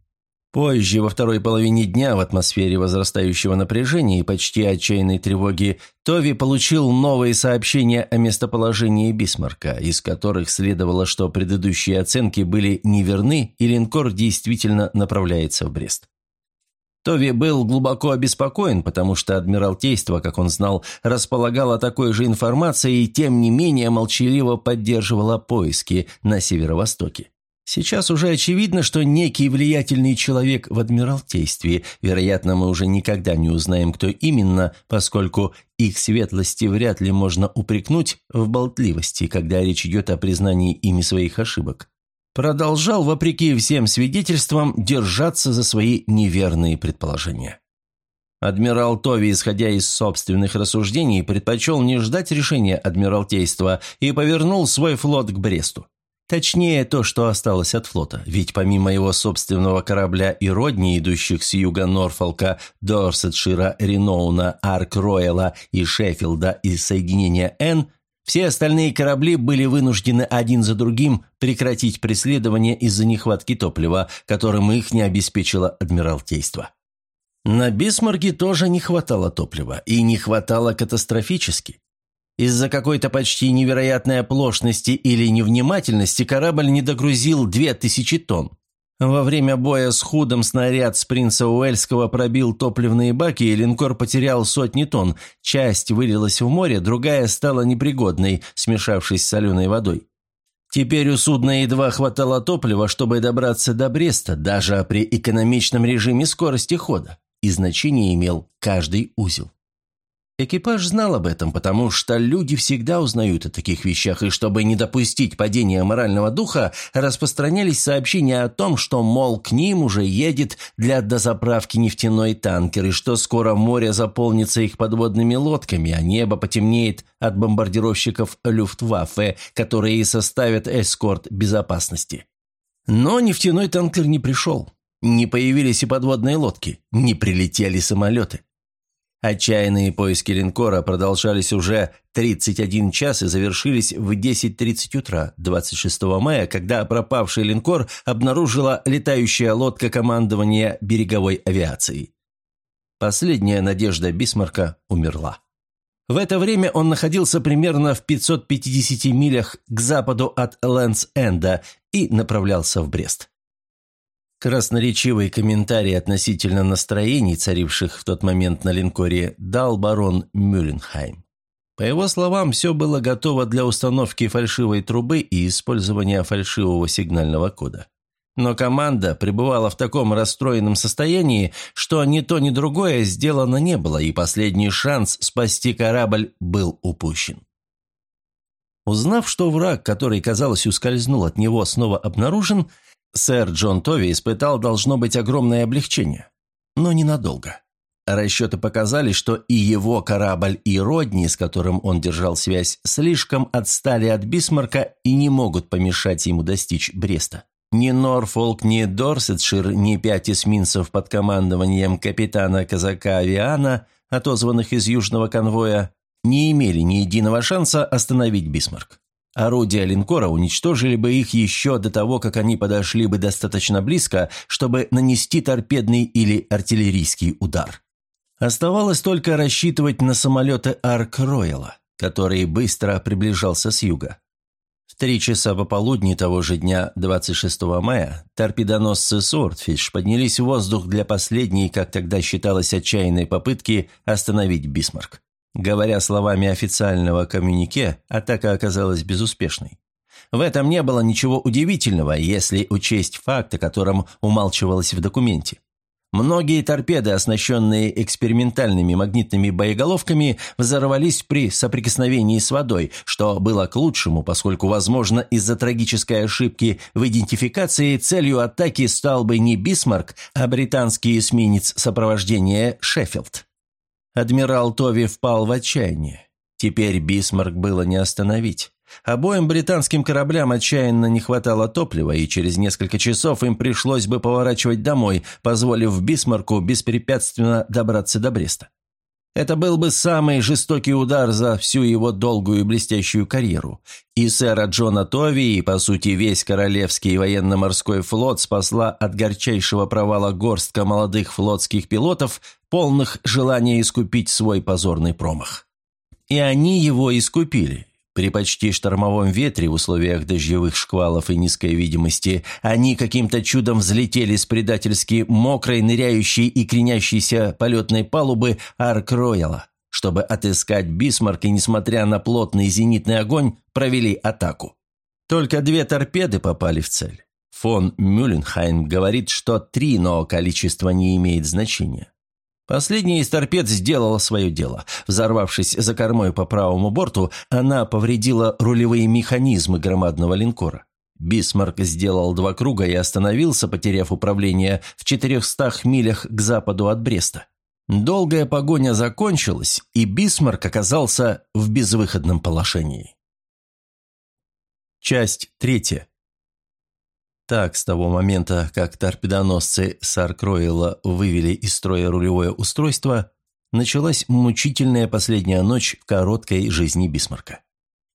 Позже, во второй половине дня, в атмосфере возрастающего напряжения и почти отчаянной тревоги, Тови получил новые сообщения о местоположении Бисмарка, из которых следовало, что предыдущие оценки были неверны и линкор действительно направляется в Брест. Тови был глубоко обеспокоен, потому что Адмиралтейство, как он знал, располагало такой же информацией и тем не менее молчаливо поддерживало поиски на северо-востоке. Сейчас уже очевидно, что некий влиятельный человек в Адмиралтействе, вероятно, мы уже никогда не узнаем, кто именно, поскольку их светлости вряд ли можно упрекнуть в болтливости, когда речь идет о признании ими своих ошибок продолжал, вопреки всем свидетельствам, держаться за свои неверные предположения. Адмирал Тови, исходя из собственных рассуждений, предпочел не ждать решения Адмиралтейства и повернул свой флот к Бресту. Точнее, то, что осталось от флота, ведь помимо его собственного корабля и родни, идущих с юга Норфолка, Дорсетшира, Реноуна, Арк-Ройла и Шеффилда из соединения Н, все остальные корабли были вынуждены один за другим прекратить преследование из-за нехватки топлива, которым их не обеспечило Адмиралтейство. На Бисмарке тоже не хватало топлива, и не хватало катастрофически. Из-за какой-то почти невероятной оплошности или невнимательности корабль не догрузил 2000 тонн. Во время боя с Худом снаряд с принца Уэльского пробил топливные баки, и линкор потерял сотни тонн. Часть вылилась в море, другая стала непригодной, смешавшись с соленой водой. Теперь у судна едва хватало топлива, чтобы добраться до Бреста, даже при экономичном режиме скорости хода, и значение имел каждый узел. Экипаж знал об этом, потому что люди всегда узнают о таких вещах, и чтобы не допустить падения морального духа, распространялись сообщения о том, что, мол, к ним уже едет для дозаправки нефтяной танкер, и что скоро море заполнится их подводными лодками, а небо потемнеет от бомбардировщиков Люфтваффе, которые составят эскорт безопасности. Но нефтяной танкер не пришел. Не появились и подводные лодки, не прилетели самолеты. Отчаянные поиски линкора продолжались уже 31 час и завершились в 10.30 утра 26 мая, когда пропавший линкор обнаружила летающая лодка командования береговой авиации. Последняя надежда Бисмарка умерла. В это время он находился примерно в 550 милях к западу от Лэнс-Энда и направлялся в Брест. Красноречивый комментарий относительно настроений, царивших в тот момент на линкоре, дал барон Мюлленхайм. По его словам, все было готово для установки фальшивой трубы и использования фальшивого сигнального кода. Но команда пребывала в таком расстроенном состоянии, что ни то, ни другое сделано не было, и последний шанс спасти корабль был упущен. Узнав, что враг, который, казалось, ускользнул от него, снова обнаружен, Сэр Джон Тови испытал, должно быть, огромное облегчение. Но ненадолго. Расчеты показали, что и его корабль, и Родни, с которым он держал связь, слишком отстали от Бисмарка и не могут помешать ему достичь Бреста. Ни Норфолк, ни Дорсетшир, ни пять эсминцев под командованием капитана казака Авиана, отозванных из южного конвоя, не имели ни единого шанса остановить Бисмарк. Орудия линкора уничтожили бы их еще до того, как они подошли бы достаточно близко, чтобы нанести торпедный или артиллерийский удар. Оставалось только рассчитывать на самолеты Арк-Ройла, который быстро приближался с юга. В три часа пополудни того же дня, 26 мая, торпедоносцы «Суордфиш» поднялись в воздух для последней, как тогда считалось, отчаянной попытки остановить «Бисмарк». Говоря словами официального коммюнике, атака оказалась безуспешной. В этом не было ничего удивительного, если учесть факт, о котором умалчивалось в документе. Многие торпеды, оснащенные экспериментальными магнитными боеголовками, взорвались при соприкосновении с водой, что было к лучшему, поскольку, возможно, из-за трагической ошибки в идентификации целью атаки стал бы не Бисмарк, а британский эсминец сопровождения «Шеффилд». Адмирал Тови впал в отчаяние. Теперь Бисмарк было не остановить. Обоим британским кораблям отчаянно не хватало топлива, и через несколько часов им пришлось бы поворачивать домой, позволив Бисмарку беспрепятственно добраться до Бреста. Это был бы самый жестокий удар за всю его долгую и блестящую карьеру. И сэра Джона Тови, и, по сути, весь Королевский военно-морской флот спасла от горчайшего провала горстка молодых флотских пилотов, полных желания искупить свой позорный промах. И они его искупили. При почти штормовом ветре в условиях дождевых шквалов и низкой видимости они каким-то чудом взлетели с предательски мокрой, ныряющей и кренящейся полетной палубы Арк-Рояла, чтобы отыскать Бисмарк и, несмотря на плотный зенитный огонь, провели атаку. Только две торпеды попали в цель. Фон Мюлленхайм говорит, что три, но количество не имеет значения. Последняя из торпед сделала свое дело. Взорвавшись за кормой по правому борту, она повредила рулевые механизмы громадного линкора. Бисмарк сделал два круга и остановился, потеряв управление в 400 милях к западу от Бреста. Долгая погоня закончилась, и Бисмарк оказался в безвыходном положении. Часть третья. Так, с того момента, как торпедоносцы с Арк-Ройла вывели из строя рулевое устройство, началась мучительная последняя ночь в короткой жизни Бисмарка.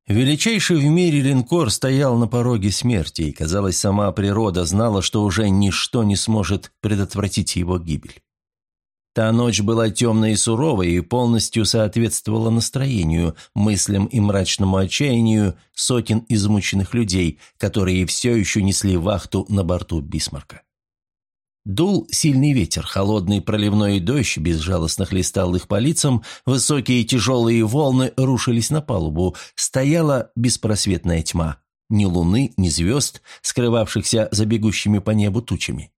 Величайший в мире линкор стоял на пороге смерти, и, казалось, сама природа знала, что уже ничто не сможет предотвратить его гибель. Та ночь была темной и суровой и полностью соответствовала настроению, мыслям и мрачному отчаянию сотен измученных людей, которые все еще несли вахту на борту Бисмарка. Дул сильный ветер, холодный проливной дождь безжалостно хлестал их по лицам, высокие тяжелые волны рушились на палубу, стояла беспросветная тьма. Ни луны, ни звезд, скрывавшихся за бегущими по небу тучами.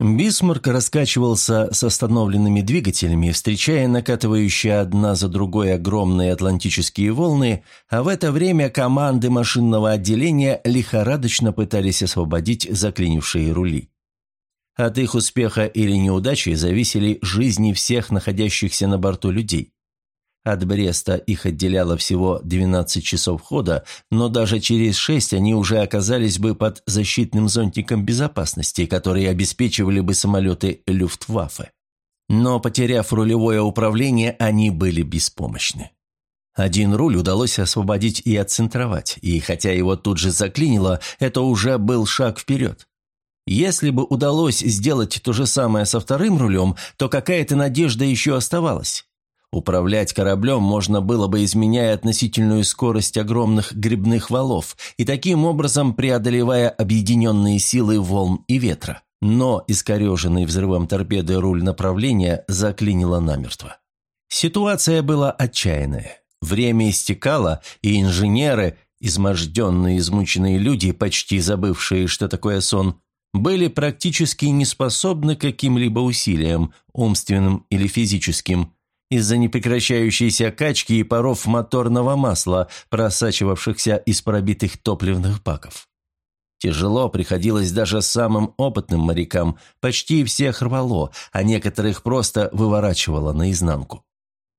Бисмарк раскачивался с остановленными двигателями, встречая накатывающие одна за другой огромные атлантические волны, а в это время команды машинного отделения лихорадочно пытались освободить заклинившие рули. От их успеха или неудачи зависели жизни всех находящихся на борту людей. От Бреста их отделяло всего 12 часов хода, но даже через 6 они уже оказались бы под защитным зонтиком безопасности, которые обеспечивали бы самолеты Люфтваффе. Но, потеряв рулевое управление, они были беспомощны. Один руль удалось освободить и отцентровать, и хотя его тут же заклинило, это уже был шаг вперед. Если бы удалось сделать то же самое со вторым рулем, то какая-то надежда еще оставалась. Управлять кораблем можно было бы, изменяя относительную скорость огромных грибных валов и таким образом преодолевая объединенные силы волн и ветра. Но искореженный взрывом торпеды руль направления заклинило намертво. Ситуация была отчаянная. Время истекало, и инженеры, изможденные, измученные люди, почти забывшие, что такое сон, были практически неспособны к каким-либо усилиям, умственным или физическим, из-за непрекращающейся качки и паров моторного масла, просачивавшихся из пробитых топливных баков. Тяжело приходилось даже самым опытным морякам, почти всех рвало, а некоторых просто выворачивало наизнанку.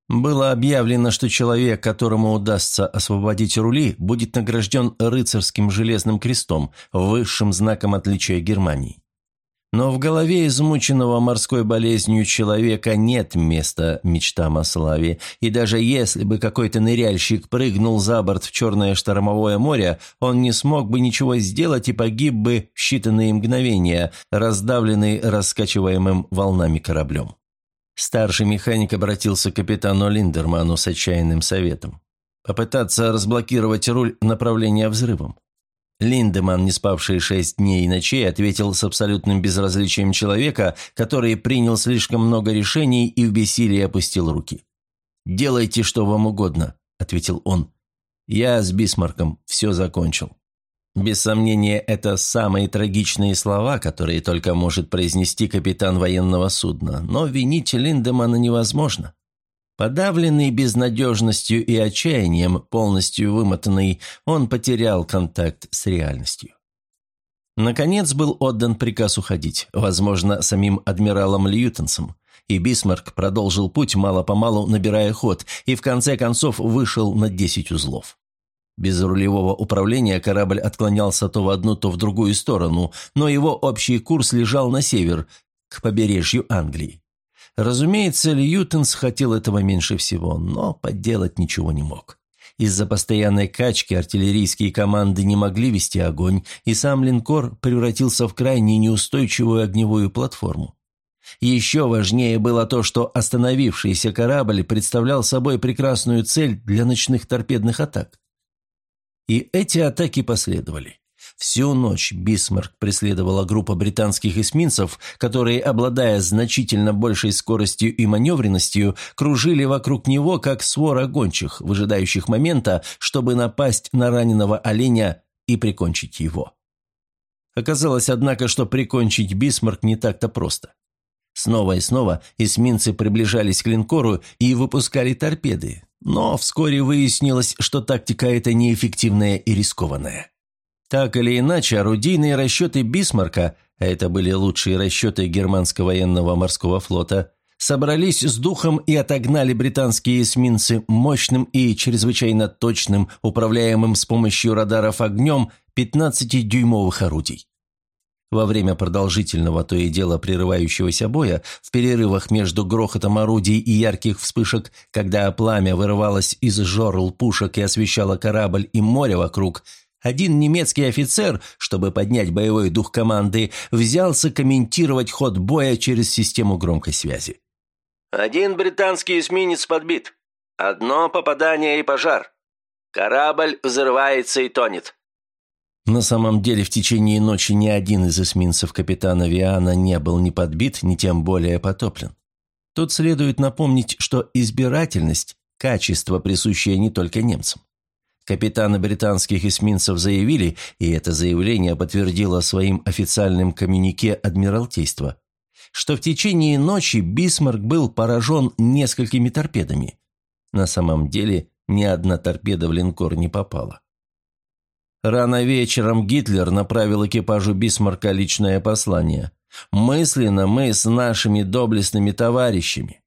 Было объявлено, что человек, которому удастся освободить рули, будет награжден рыцарским железным крестом, высшим знаком отличия Германии. Но в голове измученного морской болезнью человека нет места мечтам о славе, и даже если бы какой-то ныряльщик прыгнул за борт в черное штормовое море, он не смог бы ничего сделать и погиб бы в считанные мгновения, раздавленный раскачиваемым волнами кораблем. Старший механик обратился к капитану Линдерману с отчаянным советом. Попытаться разблокировать руль направления взрывом. Линдеман, не спавший шесть дней и ночей, ответил с абсолютным безразличием человека, который принял слишком много решений и в бессилии опустил руки. «Делайте, что вам угодно», — ответил он. «Я с Бисмарком все закончил». Без сомнения, это самые трагичные слова, которые только может произнести капитан военного судна, но винить Линдемана невозможно. Подавленный безнадежностью и отчаянием, полностью вымотанный, он потерял контакт с реальностью. Наконец был отдан приказ уходить, возможно, самим адмиралом Льютенсом, и Бисмарк продолжил путь, мало-помалу набирая ход, и в конце концов вышел на 10 узлов. Без рулевого управления корабль отклонялся то в одну, то в другую сторону, но его общий курс лежал на север, к побережью Англии. Разумеется, Льютенс хотел этого меньше всего, но подделать ничего не мог. Из-за постоянной качки артиллерийские команды не могли вести огонь, и сам линкор превратился в крайне неустойчивую огневую платформу. Еще важнее было то, что остановившийся корабль представлял собой прекрасную цель для ночных торпедных атак. И эти атаки последовали. Всю ночь Бисмарк преследовала группа британских эсминцев, которые, обладая значительно большей скоростью и маневренностью, кружили вокруг него, как свора гончих, выжидающих момента, чтобы напасть на раненого оленя и прикончить его. Оказалось, однако, что прикончить Бисмарк не так-то просто. Снова и снова эсминцы приближались к линкору и выпускали торпеды, но вскоре выяснилось, что тактика эта неэффективная и рискованная. Так или иначе, орудийные расчеты Бисмарка, а это были лучшие расчеты германского военного морского флота, собрались с духом и отогнали британские эсминцы мощным и чрезвычайно точным, управляемым с помощью радаров огнем 15-дюймовых орудий. Во время продолжительного то и дело прерывающегося боя, в перерывах между грохотом орудий и ярких вспышек, когда пламя вырывалось из жорл пушек и освещало корабль и море вокруг, один немецкий офицер, чтобы поднять боевой дух команды, взялся комментировать ход боя через систему громкой связи. «Один британский эсминец подбит. Одно попадание и пожар. Корабль взрывается и тонет. На самом деле, в течение ночи ни один из эсминцев капитана Виана не был ни подбит, ни тем более потоплен. Тут следует напомнить, что избирательность – качество, присущее не только немцам. Капитаны британских эсминцев заявили, и это заявление подтвердило своим официальным коммюнике Адмиралтейства, что в течение ночи Бисмарк был поражен несколькими торпедами. На самом деле ни одна торпеда в линкор не попала. Рано вечером Гитлер направил экипажу Бисмарка личное послание. «Мысленно мы с нашими доблестными товарищами».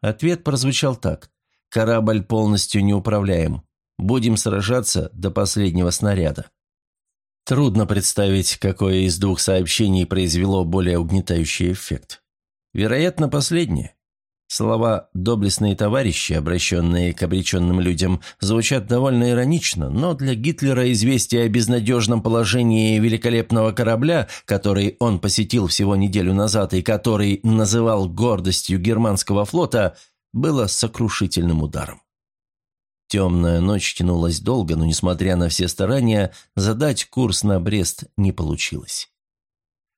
Ответ прозвучал так. «Корабль полностью неуправляем. Будем сражаться до последнего снаряда». Трудно представить, какое из двух сообщений произвело более угнетающий эффект. Вероятно, последнее. Слова «доблестные товарищи», обращенные к обреченным людям, звучат довольно иронично, но для Гитлера известие о безнадежном положении великолепного корабля, который он посетил всего неделю назад и который называл гордостью германского флота, было сокрушительным ударом. Темная ночь тянулась долго, но, несмотря на все старания, задать курс на Брест не получилось.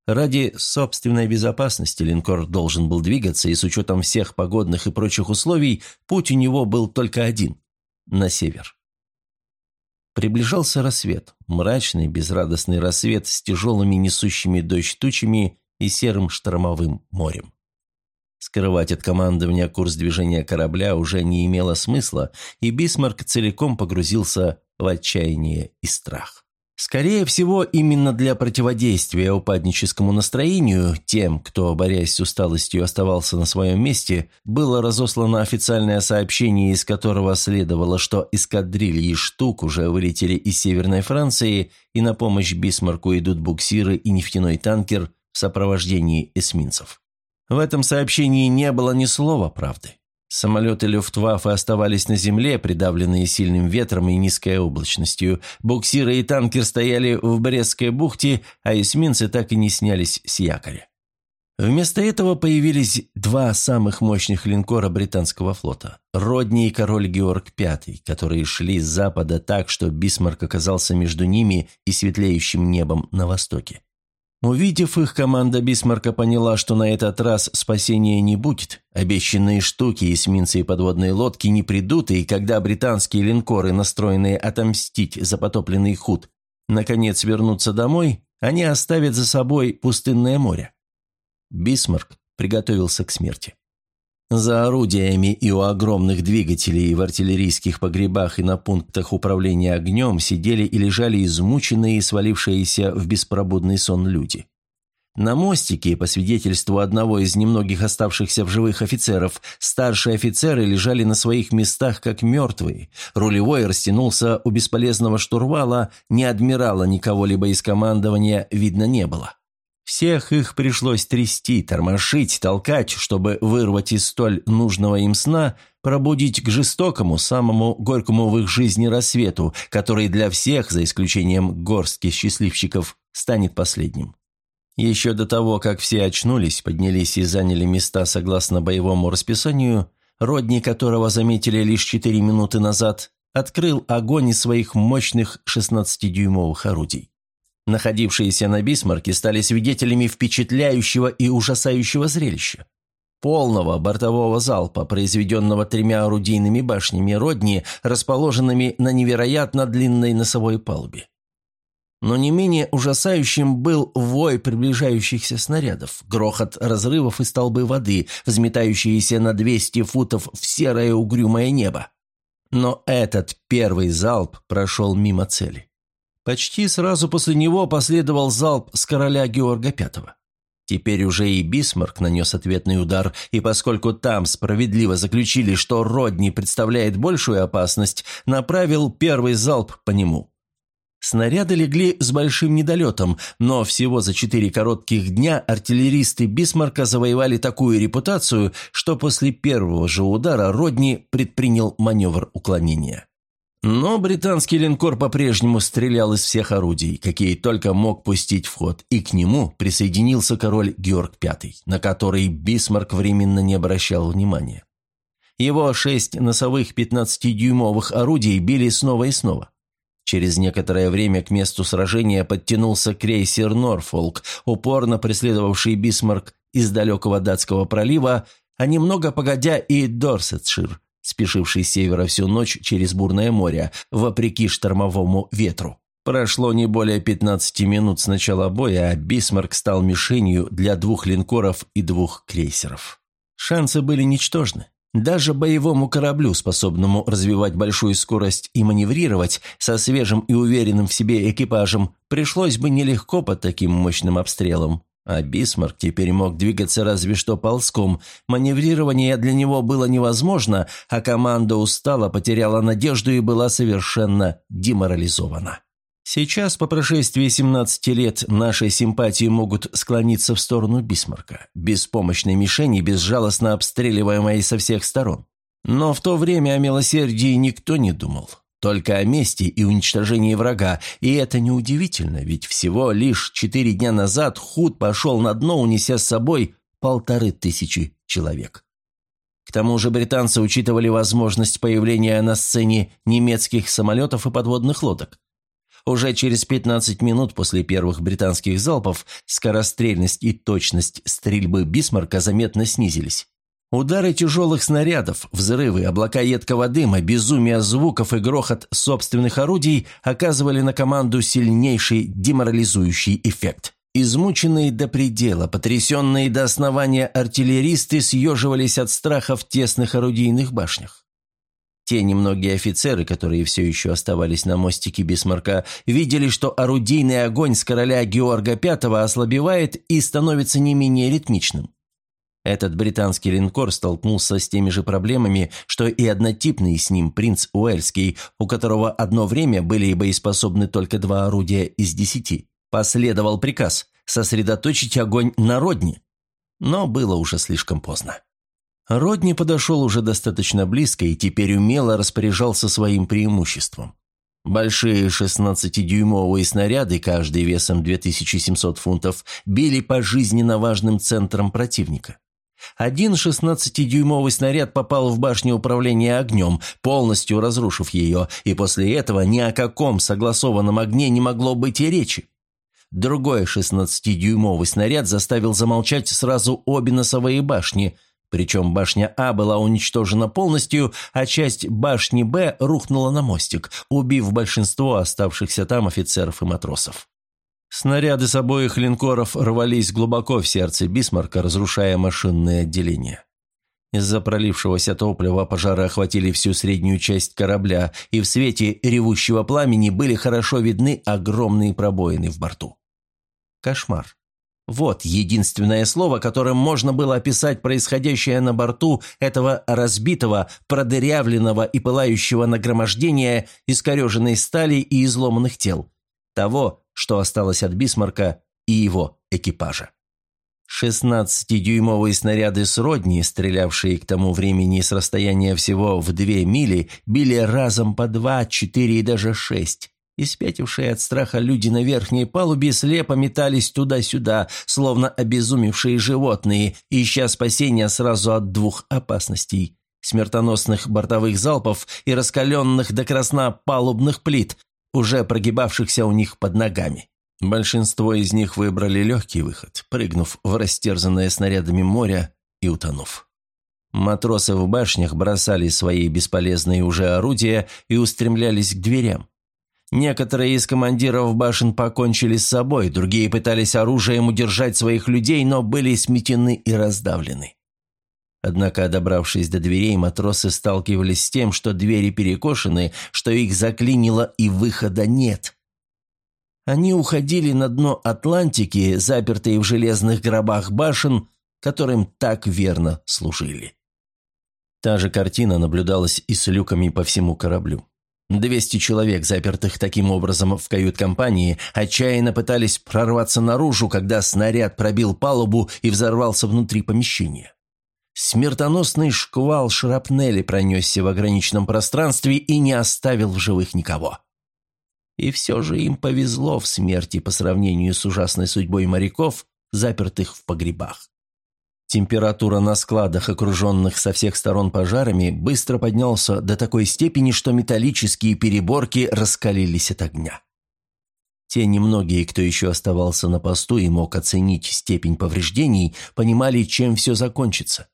Ради собственной безопасности линкор должен был двигаться, и с учетом всех погодных и прочих условий, путь у него был только один – на север. Приближался рассвет, мрачный, безрадостный рассвет с тяжелыми несущими дождь тучами и серым штормовым морем. Скрывать от командования курс движения корабля уже не имело смысла, и Бисмарк целиком погрузился в отчаяние и страх. Скорее всего, именно для противодействия упадническому настроению тем, кто, борясь с усталостью, оставался на своем месте, было разослано официальное сообщение, из которого следовало, что эскадрильи штук уже вылетели из Северной Франции, и на помощь Бисмарку идут буксиры и нефтяной танкер в сопровождении эсминцев. В этом сообщении не было ни слова правды. Самолеты Люфтваффе оставались на земле, придавленные сильным ветром и низкой облачностью. Буксиры и танкер стояли в Брестской бухте, а эсминцы так и не снялись с якоря. Вместо этого появились два самых мощных линкора британского флота – Родни и король Георг V, которые шли с запада так, что Бисмарк оказался между ними и светлеющим небом на востоке. Увидев их, команда Бисмарка поняла, что на этот раз спасения не будет. Обещанные штуки, эсминцы и подводные лодки не придут, и когда британские линкоры, настроенные отомстить за потопленный Худ, наконец вернутся домой, они оставят за собой пустынное море. Бисмарк приготовился к смерти. За орудиями и у огромных двигателей в артиллерийских погребах и на пунктах управления огнем сидели и лежали измученные и свалившиеся в беспробудный сон люди. На мостике, по свидетельству одного из немногих оставшихся в живых офицеров, старшие офицеры лежали на своих местах как мертвые. Рулевой растянулся у бесполезного штурвала, ни адмирала, никого либо из командования видно не было. Всех их пришлось трясти, тормошить, толкать, чтобы вырвать из столь нужного им сна, пробудить к жестокому, самому горькому в их жизни рассвету, который для всех, за исключением горстки счастливчиков, станет последним. Еще до того, как все очнулись, поднялись и заняли места согласно боевому расписанию, Родни, которого заметили лишь четыре минуты назад, открыл огонь из своих мощных 16-дюймовых орудий. Находившиеся на Бисмарке стали свидетелями впечатляющего и ужасающего зрелища. Полного бортового залпа, произведенного тремя орудийными башнями Родни, расположенными на невероятно длинной носовой палубе. Но не менее ужасающим был вой приближающихся снарядов, грохот разрывов и столбы воды, взметающиеся на 200 футов в серое угрюмое небо. Но этот первый залп прошел мимо цели. Почти сразу после него последовал залп с короля Георга V. Теперь уже и Бисмарк нанес ответный удар, и поскольку там справедливо заключили, что Родни представляет большую опасность, направил первый залп по нему. Снаряды легли с большим недолетом, но всего за четыре коротких дня артиллеристы Бисмарка завоевали такую репутацию, что после первого же удара Родни предпринял маневр уклонения. Но британский линкор по-прежнему стрелял из всех орудий, какие только мог пустить в ход, и к нему присоединился король Георг V, на который Бисмарк временно не обращал внимания. Его шесть носовых 15-дюймовых орудий били снова и снова. Через некоторое время к месту сражения подтянулся крейсер «Норфолк», упорно преследовавший Бисмарк из далекого датского пролива, а немного погодя и Дорсетшир, спешивший с севера всю ночь через бурное море, вопреки штормовому ветру. Прошло не более 15 минут с начала боя, а Бисмарк стал мишенью для двух линкоров и двух крейсеров. Шансы были ничтожны. Даже боевому кораблю, способному развивать большую скорость и маневрировать, со свежим и уверенным в себе экипажем, пришлось бы нелегко под таким мощным обстрелом. А Бисмарк теперь мог двигаться разве что ползком. Маневрирование для него было невозможно, а команда устала, потеряла надежду и была совершенно деморализована. Сейчас, по прошествии 17 лет, наши симпатии могут склониться в сторону Бисмарка, беспомощной мишени, безжалостно обстреливаемой со всех сторон. Но в то время о милосердии никто не думал. Только о мести и уничтожении врага, и это неудивительно, ведь всего лишь четыре дня назад Худ пошел на дно, унеся с собой полторы тысячи человек. К тому же британцы учитывали возможность появления на сцене немецких самолетов и подводных лодок. Уже через 15 минут после первых британских залпов скорострельность и точность стрельбы Бисмарка заметно снизились. Удары тяжелых снарядов, взрывы, облака едкого дыма, безумие звуков и грохот собственных орудий оказывали на команду сильнейший деморализующий эффект. Измученные до предела, потрясенные до основания артиллеристы съеживались от страха в тесных орудийных башнях. Те немногие офицеры, которые все еще оставались на мостике Бисмарка, видели, что орудийный огонь с короля Георга V ослабевает и становится не менее ритмичным. Этот британский линкор столкнулся с теми же проблемами, что и однотипный с ним принц Уэльский, у которого одно время были боеспособны только два орудия из десяти. Последовал приказ сосредоточить огонь на Родне. Но было уже слишком поздно. Родни подошел уже достаточно близко и теперь умело распоряжался своим преимуществом. Большие 16-дюймовые снаряды, каждый весом 2700 фунтов, били по жизненно важным центрам противника. Один 16-дюймовый снаряд попал в башню управления огнем, полностью разрушив ее, и после этого ни о каком согласованном огне не могло быть и речи. Другой 16-дюймовый снаряд заставил замолчать сразу обе носовые башни – причем башня А была уничтожена полностью, а часть башни Б рухнула на мостик, убив большинство оставшихся там офицеров и матросов. Снаряды с обоих линкоров рвались глубоко в сердце Бисмарка, разрушая машинное отделение. Из-за пролившегося топлива пожары охватили всю среднюю часть корабля, и в свете ревущего пламени были хорошо видны огромные пробоины в борту. Кошмар. Вот единственное слово, которым можно было описать происходящее на борту этого разбитого, продырявленного и пылающего нагромождения искореженной стали и изломанных тел. Того, что осталось от Бисмарка и его экипажа. Шестнадцатидюймовые снаряды сродни, стрелявшие к тому времени с расстояния всего в две мили, били разом по два, четыре и даже шесть. Испятившие от страха люди на верхней палубе слепо метались туда-сюда, словно обезумевшие животные, ища спасения сразу от двух опасностей – смертоносных бортовых залпов и раскаленных до красна палубных плит, уже прогибавшихся у них под ногами. Большинство из них выбрали легкий выход, прыгнув в растерзанное снарядами море и утонув. Матросы в башнях бросали свои бесполезные уже орудия и устремлялись к дверям. Некоторые из командиров башен покончили с собой, другие пытались оружием удержать своих людей, но были сметены и раздавлены. Однако, добравшись до дверей, матросы сталкивались с тем, что двери перекошены, что их заклинило и выхода нет. Они уходили на дно Атлантики, запертые в железных гробах башен, которым так верно служили. Та же картина наблюдалась и с люками по всему кораблю. Двести человек, запертых таким образом в кают-компании, отчаянно пытались прорваться наружу, когда снаряд пробил палубу и взорвался внутри помещения. Смертоносный шквал шрапнели пронесся в ограниченном пространстве и не оставил в живых никого. И все же им повезло в смерти по сравнению с ужасной судьбой моряков, запертых в погребах. Температура на складах, окруженных со всех сторон пожарами, быстро поднялся до такой степени, что металлические переборки раскалились от огня. Те немногие, кто еще оставался на посту и мог оценить степень повреждений, понимали, чем все закончится.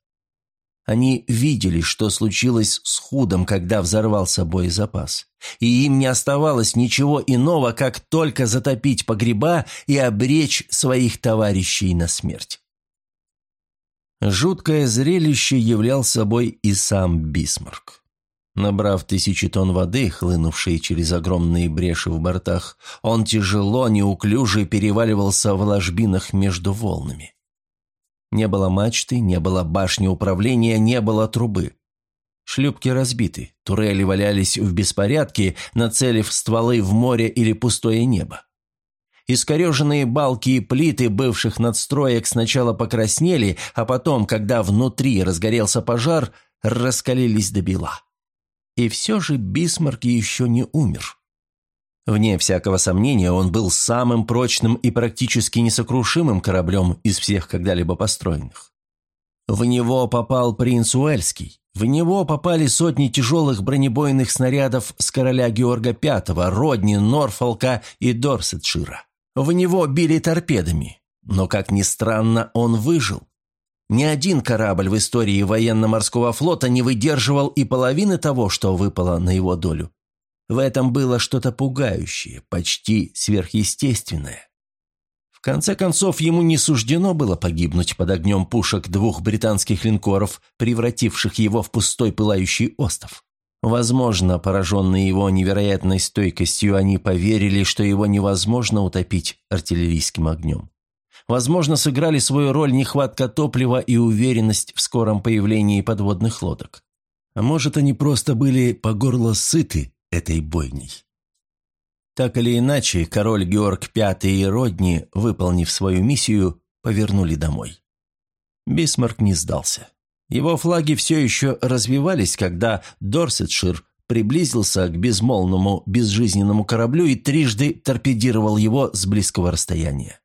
Они видели, что случилось с Худом, когда взорвался боезапас. И им не оставалось ничего иного, как только затопить погреба и обречь своих товарищей на смерть. Жуткое зрелище являл собой и сам Бисмарк. Набрав тысячи тонн воды, хлынувшей через огромные бреши в бортах, он тяжело, неуклюже переваливался в ложбинах между волнами. Не было мачты, не было башни управления, не было трубы. Шлюпки разбиты, турели валялись в беспорядке, нацелив стволы в море или пустое небо. Искореженные балки и плиты бывших надстроек сначала покраснели, а потом, когда внутри разгорелся пожар, раскалились до бела. И все же Бисмарк еще не умер. Вне всякого сомнения, он был самым прочным и практически несокрушимым кораблем из всех когда-либо построенных. В него попал принц Уэльский, в него попали сотни тяжелых бронебойных снарядов с короля Георга V, Родни, Норфолка и Дорсетшира. В него били торпедами, но, как ни странно, он выжил. Ни один корабль в истории военно-морского флота не выдерживал и половины того, что выпало на его долю. В этом было что-то пугающее, почти сверхъестественное. В конце концов, ему не суждено было погибнуть под огнем пушек двух британских линкоров, превративших его в пустой пылающий остров. Возможно, пораженные его невероятной стойкостью, они поверили, что его невозможно утопить артиллерийским огнем. Возможно, сыграли свою роль нехватка топлива и уверенность в скором появлении подводных лодок. А может, они просто были по горло сыты этой бойней. Так или иначе, король Георг V и Родни, выполнив свою миссию, повернули домой. Бисмарк не сдался. Его флаги все еще развивались, когда Дорсетшир приблизился к безмолвному, безжизненному кораблю и трижды торпедировал его с близкого расстояния.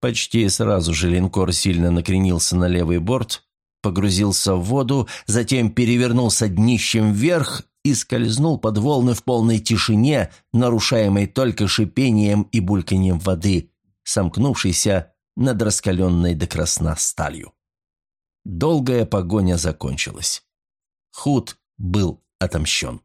Почти сразу же линкор сильно накренился на левый борт, погрузился в воду, затем перевернулся днищем вверх и скользнул под волны в полной тишине, нарушаемой только шипением и бульканьем воды, сомкнувшейся над раскаленной до красна сталью. Долгая погоня закончилась. Худ был отомщен.